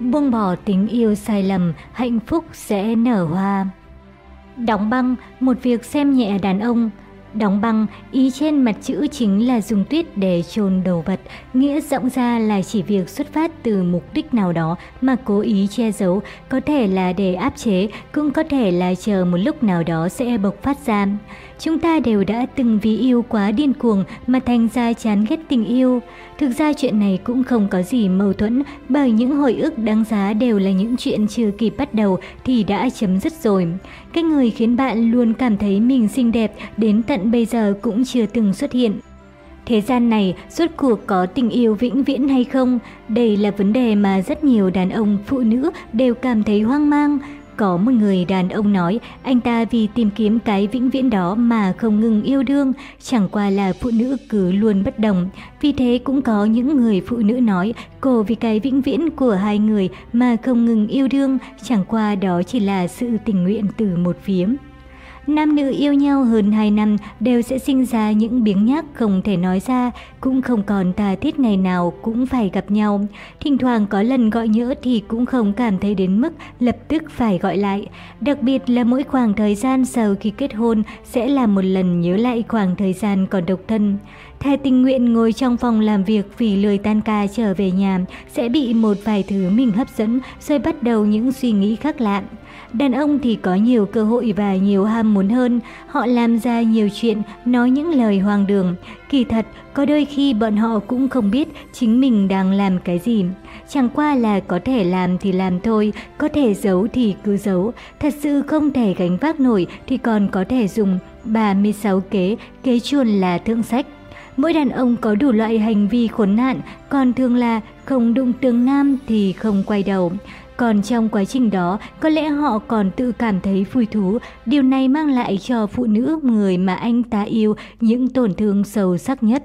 Buông bỏ tình yêu sai lầm, hạnh phúc sẽ nở hoa. Đóng băng, một việc xem nhẹ đàn ông. Đóng băng, ý trên mặt chữ chính là dùng tuyết để chôn đồ vật, nghĩa rộng ra là chỉ việc xuất phát từ mục đích nào đó mà cố ý che giấu, có thể là để áp chế, cũng có thể là chờ một lúc nào đó sẽ bộc phát ra. Chúng ta đều đã từng vì yêu quá điên cuồng mà thành ra chán ghét tình yêu. Thực ra chuyện này cũng không có gì mâu thuẫn bởi những hồi ức đáng giá đều là những chuyện chưa kịp bắt đầu thì đã chấm dứt rồi. Cái người khiến bạn luôn cảm thấy mình xinh đẹp đến tận bây giờ cũng chưa từng xuất hiện. Thế gian này suốt cuộc có tình yêu vĩnh viễn hay không? Đây là vấn đề mà rất nhiều đàn ông, phụ nữ đều cảm thấy hoang mang. Có một người đàn ông nói anh ta vì tìm kiếm cái vĩnh viễn đó mà không ngừng yêu đương, chẳng qua là phụ nữ cứ luôn bất đồng. Vì thế cũng có những người phụ nữ nói cô vì cái vĩnh viễn của hai người mà không ngừng yêu đương, chẳng qua đó chỉ là sự tình nguyện từ một phía. Nam nữ yêu nhau hơn 2 năm đều sẽ sinh ra những biếng nhác không thể nói ra, cũng không còn tà thiết ngày nào cũng phải gặp nhau. Thỉnh thoảng có lần gọi nhỡ thì cũng không cảm thấy đến mức lập tức phải gọi lại. Đặc biệt là mỗi khoảng thời gian sau khi kết hôn sẽ là một lần nhớ lại khoảng thời gian còn độc thân. Thề tình nguyện ngồi trong phòng làm việc vì lười tan ca trở về nhà sẽ bị một vài thứ mình hấp dẫn rồi bắt đầu những suy nghĩ khác lạ. Đàn ông thì có nhiều cơ hội và nhiều ham muốn hơn, họ làm ra nhiều chuyện, nói những lời hoang đường. Kỳ thật, có đôi khi bọn họ cũng không biết chính mình đang làm cái gì. Chẳng qua là có thể làm thì làm thôi, có thể giấu thì cứ giấu. Thật sự không thể gánh vác nổi thì còn có thể dùng 36 kế, kế chuồn là thượng sách. Mỗi đàn ông có đủ loại hành vi khốn nạn, còn thường là không đụng tường nam thì không quay đầu. Còn trong quá trình đó, có lẽ họ còn tự cảm thấy vui thú, điều này mang lại cho phụ nữ người mà anh ta yêu những tổn thương sâu sắc nhất.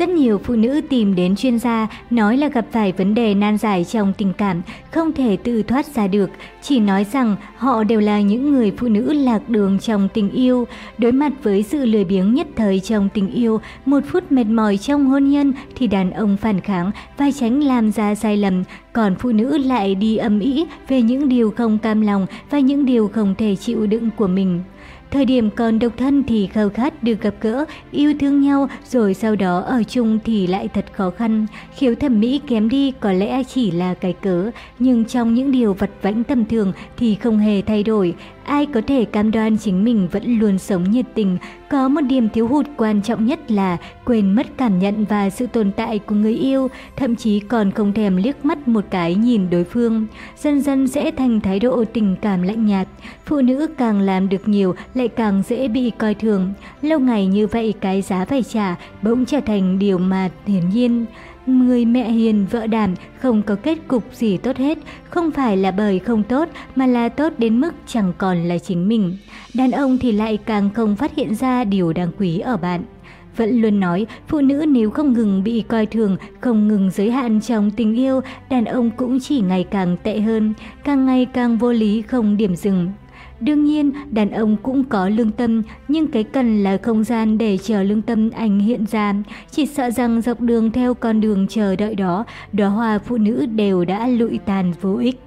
Rất nhiều phụ nữ tìm đến chuyên gia nói là gặp phải vấn đề nan giải trong tình cảm, không thể tự thoát ra được, chỉ nói rằng họ đều là những người phụ nữ lạc đường trong tình yêu. Đối mặt với sự lười biếng nhất thời trong tình yêu, một phút mệt mỏi trong hôn nhân thì đàn ông phản kháng và tránh làm ra sai lầm, còn phụ nữ lại đi âm ý về những điều không cam lòng và những điều không thể chịu đựng của mình. Thời điểm còn độc thân thì khao khát được gặp gỡ, yêu thương nhau rồi sau đó ở chung thì lại thật khó khăn. Khiếu thẩm mỹ kém đi có lẽ chỉ là cái cớ, nhưng trong những điều vật vãnh tầm thường thì không hề thay đổi. Ai có thể cam đoan chính mình vẫn luôn sống nhiệt tình, có một điểm thiếu hụt quan trọng nhất là quên mất cảm nhận và sự tồn tại của người yêu, thậm chí còn không thèm liếc mắt một cái nhìn đối phương. Dần dần sẽ thành thái độ tình cảm lạnh nhạt. Phụ nữ càng làm được nhiều lại càng dễ bị coi thường. Lâu ngày như vậy cái giá phải trả bỗng trở thành điều mà hiển nhiên. Người mẹ hiền vợ đảm không có kết cục gì tốt hết, không phải là bởi không tốt mà là tốt đến mức chẳng còn là chính mình. Đàn ông thì lại càng không phát hiện ra điều đáng quý ở bạn. Vẫn luôn nói, phụ nữ nếu không ngừng bị coi thường, không ngừng giới hạn trong tình yêu, đàn ông cũng chỉ ngày càng tệ hơn, càng ngày càng vô lý không điểm dừng. Đương nhiên, đàn ông cũng có lương tâm, nhưng cái cần là không gian để chờ lương tâm anh hiện ra. Chỉ sợ rằng dọc đường theo con đường chờ đợi đó, đóa hoa phụ nữ đều đã lụi tàn vô ích.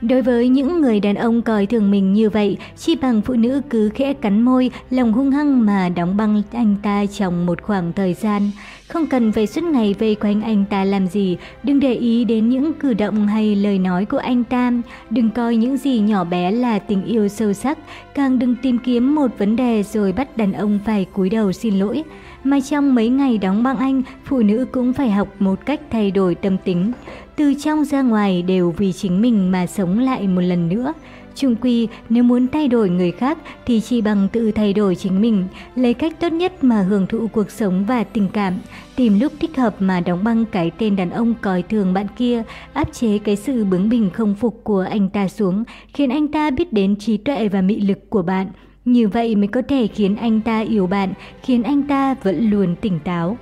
Đối với những người đàn ông coi thường mình như vậy, chi bằng phụ nữ cứ khẽ cắn môi, lòng hung hăng mà đóng băng anh ta trong một khoảng thời gian. Không cần phải suốt ngày vây quanh anh ta làm gì, đừng để ý đến những cử động hay lời nói của anh ta. Đừng coi những gì nhỏ bé là tình yêu sâu sắc, càng đừng tìm kiếm một vấn đề rồi bắt đàn ông phải cúi đầu xin lỗi. mà trong mấy ngày đóng băng Anh, phụ nữ cũng phải học một cách thay đổi tâm tính. Từ trong ra ngoài đều vì chính mình mà sống lại một lần nữa. Trung quy, nếu muốn thay đổi người khác thì chỉ bằng tự thay đổi chính mình, lấy cách tốt nhất mà hưởng thụ cuộc sống và tình cảm, tìm lúc thích hợp mà đóng băng cái tên đàn ông coi thường bạn kia, áp chế cái sự bướng bỉnh không phục của anh ta xuống, khiến anh ta biết đến trí tuệ và mị lực của bạn. Như vậy mới có thể khiến anh ta yêu bạn, khiến anh ta vẫn luôn tỉnh táo.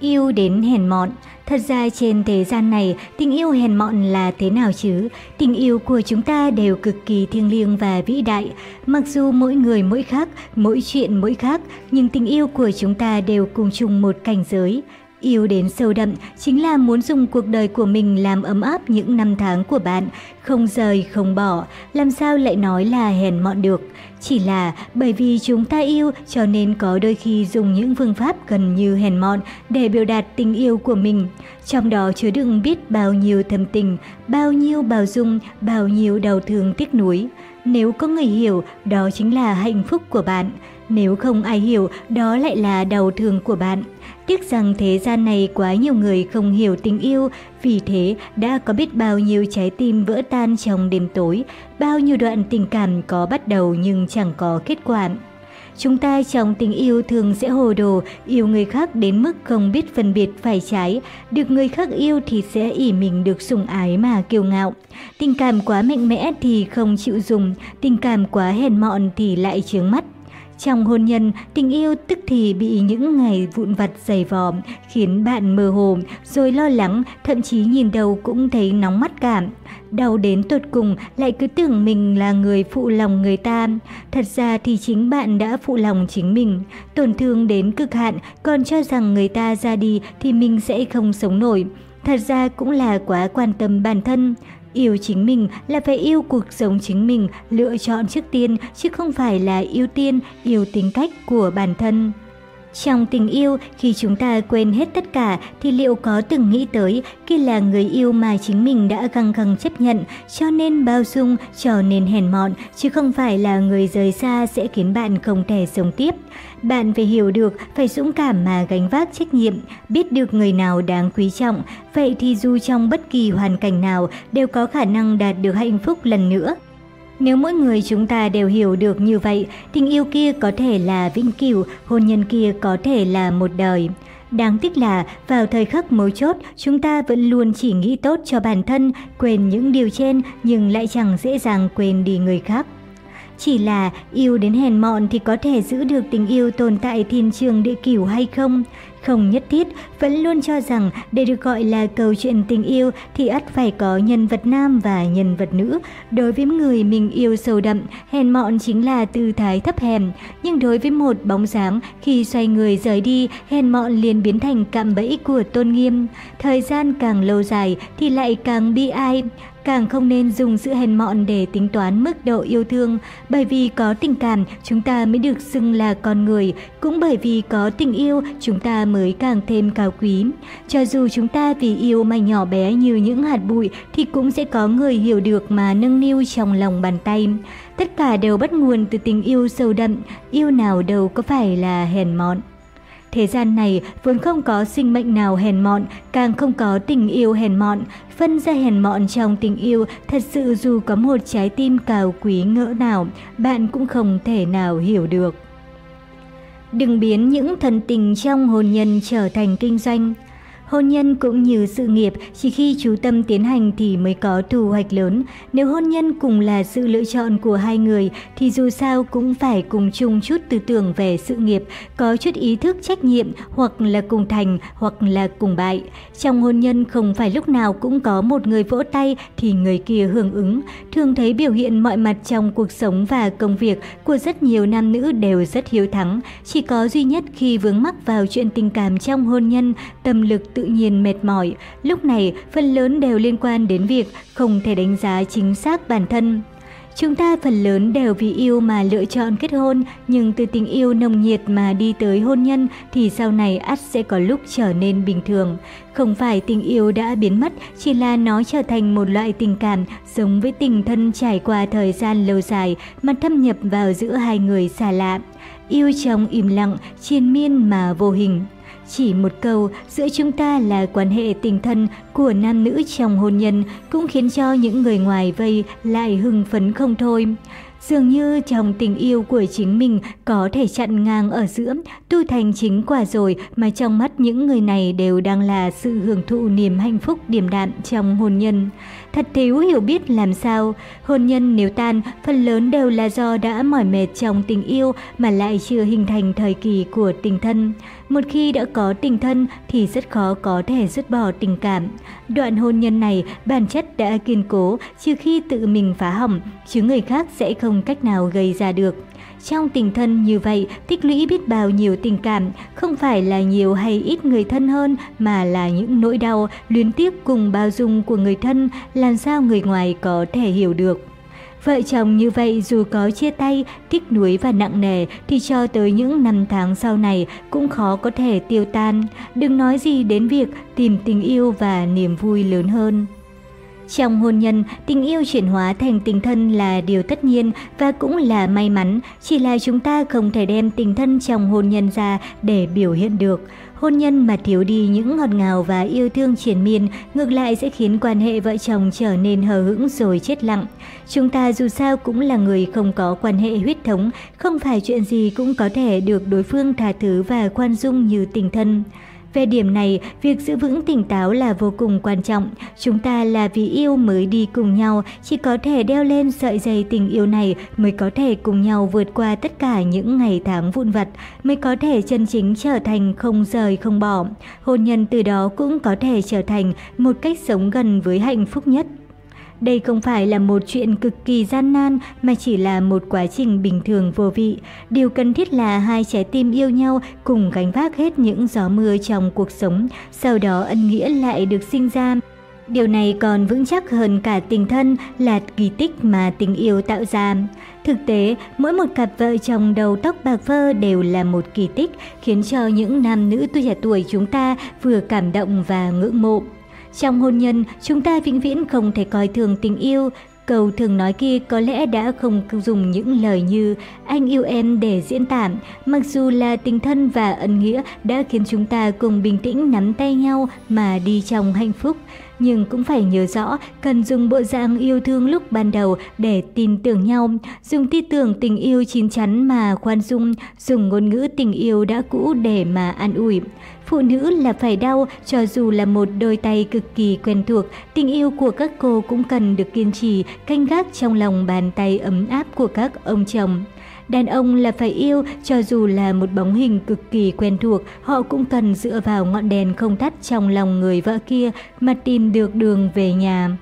Yêu đến hèn mọn Thật ra trên thế gian này, tình yêu hèn mọn là thế nào chứ? Tình yêu của chúng ta đều cực kỳ thiêng liêng và vĩ đại. Mặc dù mỗi người mỗi khác, mỗi chuyện mỗi khác, nhưng tình yêu của chúng ta đều cùng chung một cảnh giới. Yêu đến sâu đậm chính là muốn dùng cuộc đời của mình làm ấm áp những năm tháng của bạn, không rời, không bỏ, làm sao lại nói là hèn mọn được. Chỉ là bởi vì chúng ta yêu cho nên có đôi khi dùng những phương pháp gần như hèn mọn để biểu đạt tình yêu của mình. Trong đó chứa đựng biết bao nhiêu thầm tình, bao nhiêu bao dung, bao nhiêu đau thương tiếc nuối. Nếu có người hiểu, đó chính là hạnh phúc của bạn. Nếu không ai hiểu, đó lại là đau thương của bạn. Tiếc rằng thế gian này quá nhiều người không hiểu tình yêu, vì thế đã có biết bao nhiêu trái tim vỡ tan trong đêm tối, bao nhiêu đoạn tình cảm có bắt đầu nhưng chẳng có kết quả. Chúng ta trong tình yêu thường sẽ hồ đồ, yêu người khác đến mức không biết phân biệt phải trái. Được người khác yêu thì sẽ ỉ mình được sủng ái mà kiêu ngạo. Tình cảm quá mạnh mẽ thì không chịu dùng, tình cảm quá hèn mọn thì lại chướng mắt. Trong hôn nhân, tình yêu tức thì bị những ngày vụn vặt dày vò, khiến bạn mơ hồ, rồi lo lắng, thậm chí nhìn đầu cũng thấy nóng mắt cảm. Đau đến tột cùng lại cứ tưởng mình là người phụ lòng người ta. Thật ra thì chính bạn đã phụ lòng chính mình. Tổn thương đến cực hạn, còn cho rằng người ta ra đi thì mình sẽ không sống nổi. Thật ra cũng là quá quan tâm bản thân. Yêu chính mình là phải yêu cuộc sống chính mình, lựa chọn trước tiên chứ không phải là ưu tiên, yêu tính cách của bản thân. Trong tình yêu, khi chúng ta quên hết tất cả thì liệu có từng nghĩ tới khi là người yêu mà chính mình đã găng găng chấp nhận, cho nên bao dung, cho nên hèn mọn, chứ không phải là người rời xa sẽ khiến bạn không thể sống tiếp. Bạn phải hiểu được, phải dũng cảm mà gánh vác trách nhiệm, biết được người nào đáng quý trọng, vậy thì dù trong bất kỳ hoàn cảnh nào đều có khả năng đạt được hạnh phúc lần nữa. Nếu mỗi người chúng ta đều hiểu được như vậy, tình yêu kia có thể là vĩnh cửu, hôn nhân kia có thể là một đời. Đáng tiếc là vào thời khắc mấu chốt, chúng ta vẫn luôn chỉ nghĩ tốt cho bản thân, quên những điều trên nhưng lại chẳng dễ dàng quên đi người khác. Chỉ là yêu đến hèn mọn thì có thể giữ được tình yêu tồn tại thiên trường địa cửu hay không? Không nhất thiết, vẫn luôn cho rằng để được gọi là câu chuyện tình yêu thì ắt phải có nhân vật nam và nhân vật nữ. Đối với người mình yêu sâu đậm, hèn mọn chính là tư thái thấp hèn. Nhưng đối với một bóng dáng, khi xoay người rời đi, hèn mọn liền biến thành cạm bẫy của tôn nghiêm. Thời gian càng lâu dài thì lại càng bi ai. Càng không nên dùng sự hèn mọn để tính toán mức độ yêu thương, bởi vì có tình cảm chúng ta mới được xưng là con người, cũng bởi vì có tình yêu chúng ta mới càng thêm cao quý. Cho dù chúng ta vì yêu mà nhỏ bé như những hạt bụi thì cũng sẽ có người hiểu được mà nâng niu trong lòng bàn tay. Tất cả đều bắt nguồn từ tình yêu sâu đậm, yêu nào đâu có phải là hèn mọn. Thế gian này vốn không có sinh mệnh nào hèn mọn, càng không có tình yêu hèn mọn. Phân ra hèn mọn trong tình yêu, thật sự dù có một trái tim cao quý ngỡ nào, bạn cũng không thể nào hiểu được. Đừng biến những thần tình trong hôn nhân trở thành kinh doanh. Hôn nhân cũng như sự nghiệp, chỉ khi chú tâm tiến hành thì mới có thu hoạch lớn. Nếu hôn nhân cùng là sự lựa chọn của hai người thì dù sao cũng phải cùng chung chút tư tưởng về sự nghiệp, có chút ý thức trách nhiệm hoặc là cùng thành hoặc là cùng bại. Trong hôn nhân không phải lúc nào cũng có một người vỗ tay thì người kia hưởng ứng. Thường thấy biểu hiện mọi mặt trong cuộc sống và công việc của rất nhiều nam nữ đều rất hiếu thắng. Chỉ có duy nhất khi vướng mắc vào chuyện tình cảm trong hôn nhân, tâm lực tự nhiên mệt mỏi, lúc này phần lớn đều liên quan đến việc không thể đánh giá chính xác bản thân. Chúng ta phần lớn đều vì yêu mà lựa chọn kết hôn, nhưng từ tình yêu nồng nhiệt mà đi tới hôn nhân thì sau này ắt sẽ có lúc trở nên bình thường. Không phải tình yêu đã biến mất, chỉ là nó trở thành một loại tình cảm giống với tình thân trải qua thời gian lâu dài mà thâm nhập vào giữa hai người xa lạ. Yêu trong im lặng, triền miên mà vô hình. Chỉ một câu giữa chúng ta là quan hệ tình thân của nam nữ trong hôn nhân cũng khiến cho những người ngoài vây lại hưng phấn không thôi. Dường như trong tình yêu của chính mình có thể chặn ngang ở giữa, tu thành chính quả rồi mà trong mắt những người này đều đang là sự hưởng thụ niềm hạnh phúc điềm đạm trong hôn nhân. Thật thiếu hiểu biết làm sao, hôn nhân nếu tan, phần lớn đều là do đã mỏi mệt trong tình yêu mà lại chưa hình thành thời kỳ của tình thân. Một khi đã có tình thân thì rất khó có thể dứt bỏ tình cảm. Đoạn hôn nhân này bản chất đã kiên cố, trừ khi tự mình phá hỏng, chứ người khác sẽ không cách nào gây ra được. Trong tình thân như vậy, tích lũy biết bao nhiêu tình cảm, không phải là nhiều hay ít người thân hơn, mà là những nỗi đau, luyến tiếc cùng bao dung của người thân, làm sao người ngoài có thể hiểu được. Vợ chồng như vậy dù có chia tay, tiếc nuối và nặng nề thì cho tới những năm tháng sau này cũng khó có thể tiêu tan. Đừng nói gì đến việc tìm tình yêu và niềm vui lớn hơn. Trong hôn nhân, tình yêu chuyển hóa thành tình thân là điều tất nhiên và cũng là may mắn, chỉ là chúng ta không thể đem tình thân trong hôn nhân ra để biểu hiện được. Hôn nhân mà thiếu đi những ngọt ngào và yêu thương triền miên, ngược lại sẽ khiến quan hệ vợ chồng trở nên hờ hững rồi chết lặng. Chúng ta dù sao cũng là người không có quan hệ huyết thống, không phải chuyện gì cũng có thể được đối phương tha thứ và khoan dung như tình thân. Về điểm này, việc giữ vững tỉnh táo là vô cùng quan trọng. Chúng ta là vì yêu mới đi cùng nhau, chỉ có thể đeo lên sợi dây tình yêu này mới có thể cùng nhau vượt qua tất cả những ngày tháng vụn vặt, mới có thể chân chính trở thành không rời không bỏ. Hôn nhân từ đó cũng có thể trở thành một cách sống gần với hạnh phúc nhất. Đây không phải là một chuyện cực kỳ gian nan mà chỉ là một quá trình bình thường vô vị. Điều cần thiết là hai trái tim yêu nhau cùng gánh vác hết những gió mưa trong cuộc sống, sau đó ân nghĩa lại được sinh ra. Điều này còn vững chắc hơn cả tình thân là kỳ tích mà tình yêu tạo ra. Thực tế, mỗi một cặp vợ chồng đầu tóc bạc phơ đều là một kỳ tích khiến cho những nam nữ tuổi trẻ tuổi chúng ta vừa cảm động và ngưỡng mộ. Trong hôn nhân, chúng ta vĩnh viễn không thể coi thường tình yêu. Câu thường nói kia có lẽ đã không dùng những lời như anh yêu em để diễn tả, mặc dù là tình thân và ân nghĩa đã khiến chúng ta cùng bình tĩnh nắm tay nhau mà đi trong hạnh phúc. Nhưng cũng phải nhớ rõ, cần dùng bộ dạng yêu thương lúc ban đầu để tin tưởng nhau, dùng tư tưởng tình yêu chín chắn mà khoan dung, dùng ngôn ngữ tình yêu đã cũ để mà an ủi. Phụ nữ là phải đau, cho dù là một đôi tay cực kỳ quen thuộc, tình yêu của các cô cũng cần được kiên trì, canh gác trong lòng bàn tay ấm áp của các ông chồng. Đàn ông là phải yêu, cho dù là một bóng hình cực kỳ quen thuộc, họ cũng cần dựa vào ngọn đèn không tắt trong lòng người vợ kia mà tìm được đường về nhà.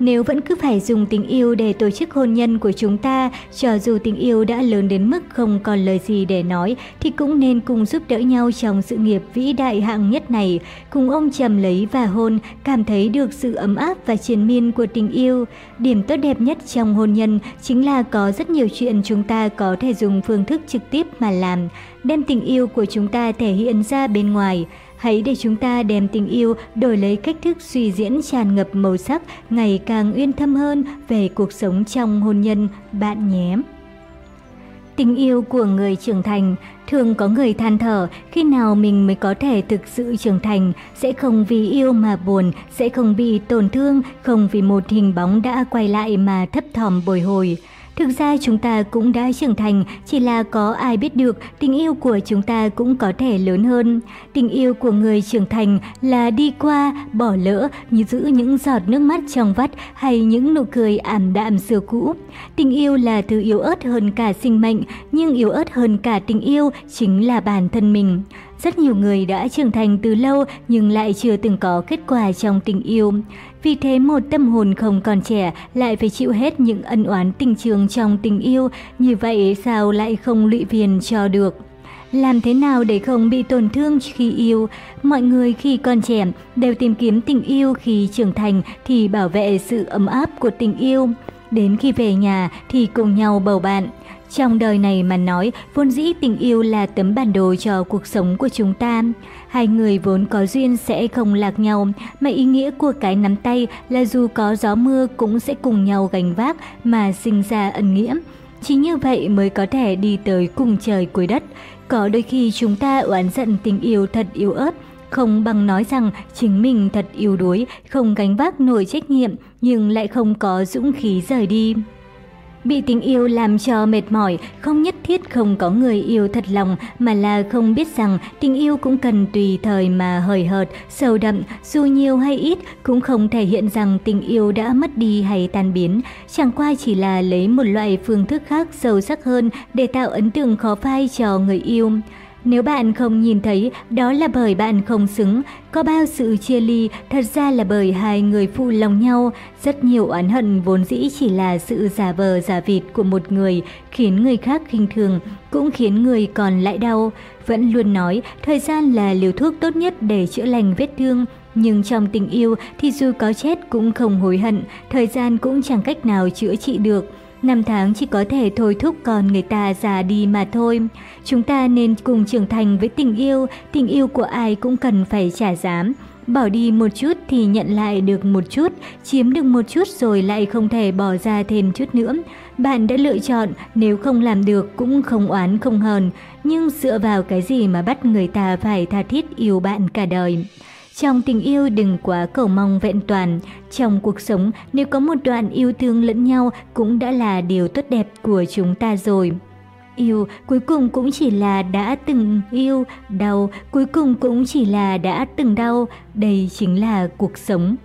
Nếu vẫn cứ phải dùng tình yêu để tổ chức hôn nhân của chúng ta, cho dù tình yêu đã lớn đến mức không còn lời gì để nói, thì cũng nên cùng giúp đỡ nhau trong sự nghiệp vĩ đại hạng nhất này, cùng ôm chầm lấy và hôn, cảm thấy được sự ấm áp và triền miên của tình yêu. Điểm tốt đẹp nhất trong hôn nhân chính là có rất nhiều chuyện chúng ta có thể dùng phương thức trực tiếp mà làm, đem tình yêu của chúng ta thể hiện ra bên ngoài. Hãy để chúng ta đem tình yêu đổi lấy cách thức suy diễn tràn ngập màu sắc ngày càng uyên thâm hơn về cuộc sống trong hôn nhân bạn nhé. Tình yêu của người trưởng thành, thường có người than thở khi nào mình mới có thể thực sự trưởng thành, sẽ không vì yêu mà buồn, sẽ không bị tổn thương, không vì một hình bóng đã quay lại mà thấp thỏm bồi hồi. Thực ra chúng ta cũng đã trưởng thành, chỉ là có ai biết được tình yêu của chúng ta cũng có thể lớn hơn. Tình yêu của người trưởng thành là đi qua, bỏ lỡ, như giữ những giọt nước mắt trong vắt hay những nụ cười ảm đạm xưa cũ. Tình yêu là thứ yếu ớt hơn cả sinh mệnh, nhưng yếu ớt hơn cả tình yêu chính là bản thân mình. Rất nhiều người đã trưởng thành từ lâu nhưng lại chưa từng có kết quả trong tình yêu. Vì thế một tâm hồn không còn trẻ lại phải chịu hết những ân oán tình trường trong tình yêu, như vậy sao lại không lụy viền cho được. Làm thế nào để không bị tổn thương khi yêu? Mọi người khi còn trẻ đều tìm kiếm tình yêu khi trưởng thành thì bảo vệ sự ấm áp của tình yêu. đến khi về nhà thì cùng nhau bầu bạn. Trong đời này mà nói, vốn dĩ tình yêu là tấm bản đồ cho cuộc sống của chúng ta. Hai người vốn có duyên sẽ không lạc nhau, mà ý nghĩa của cái nắm tay là dù có gió mưa cũng sẽ cùng nhau gánh vác mà sinh ra ân nghĩa. Chỉ như vậy mới có thể đi tới cùng trời cuối đất. Có đôi khi chúng ta oán giận tình yêu thật yếu ớt, không bằng nói rằng chính mình thật yếu đuối, không gánh vác nổi trách nhiệm nhưng lại không có dũng khí rời đi. Bị tình yêu làm cho mệt mỏi, không nhất thiết không có người yêu thật lòng mà là không biết rằng tình yêu cũng cần tùy thời mà hời hợt, sâu đậm, dù nhiều hay ít cũng không thể hiện rằng tình yêu đã mất đi hay tan biến, chẳng qua chỉ là lấy một loại phương thức khác sâu sắc hơn để tạo ấn tượng khó phai cho người yêu. Nếu bạn không nhìn thấy, đó là bởi bạn không xứng. Có bao sự chia ly, thật ra là bởi hai người phụ lòng nhau. Rất nhiều oán hận vốn dĩ chỉ là sự giả vờ giả vịt của một người, khiến người khác khinh thường, cũng khiến người còn lại đau. Vẫn luôn nói, thời gian là liều thuốc tốt nhất để chữa lành vết thương. Nhưng trong tình yêu thì dù có chết cũng không hối hận, thời gian cũng chẳng cách nào chữa trị được. Năm tháng chỉ có thể thôi thúc con người ta già đi mà thôi. Chúng ta nên cùng trưởng thành với tình yêu, tình yêu của ai cũng cần phải trả giá. Bỏ đi một chút thì nhận lại được một chút, chiếm được một chút rồi lại không thể bỏ ra thêm chút nữa. Bạn đã lựa chọn, nếu không làm được cũng không oán không hờn, nhưng dựa vào cái gì mà bắt người ta phải tha thiết yêu bạn cả đời. Trong tình yêu đừng quá cầu mong vẹn toàn. Trong cuộc sống, nếu có một đoạn yêu thương lẫn nhau cũng đã là điều tốt đẹp của chúng ta rồi. Yêu cuối cùng cũng chỉ là đã từng yêu, đau cuối cùng cũng chỉ là đã từng đau. Đây chính là cuộc sống.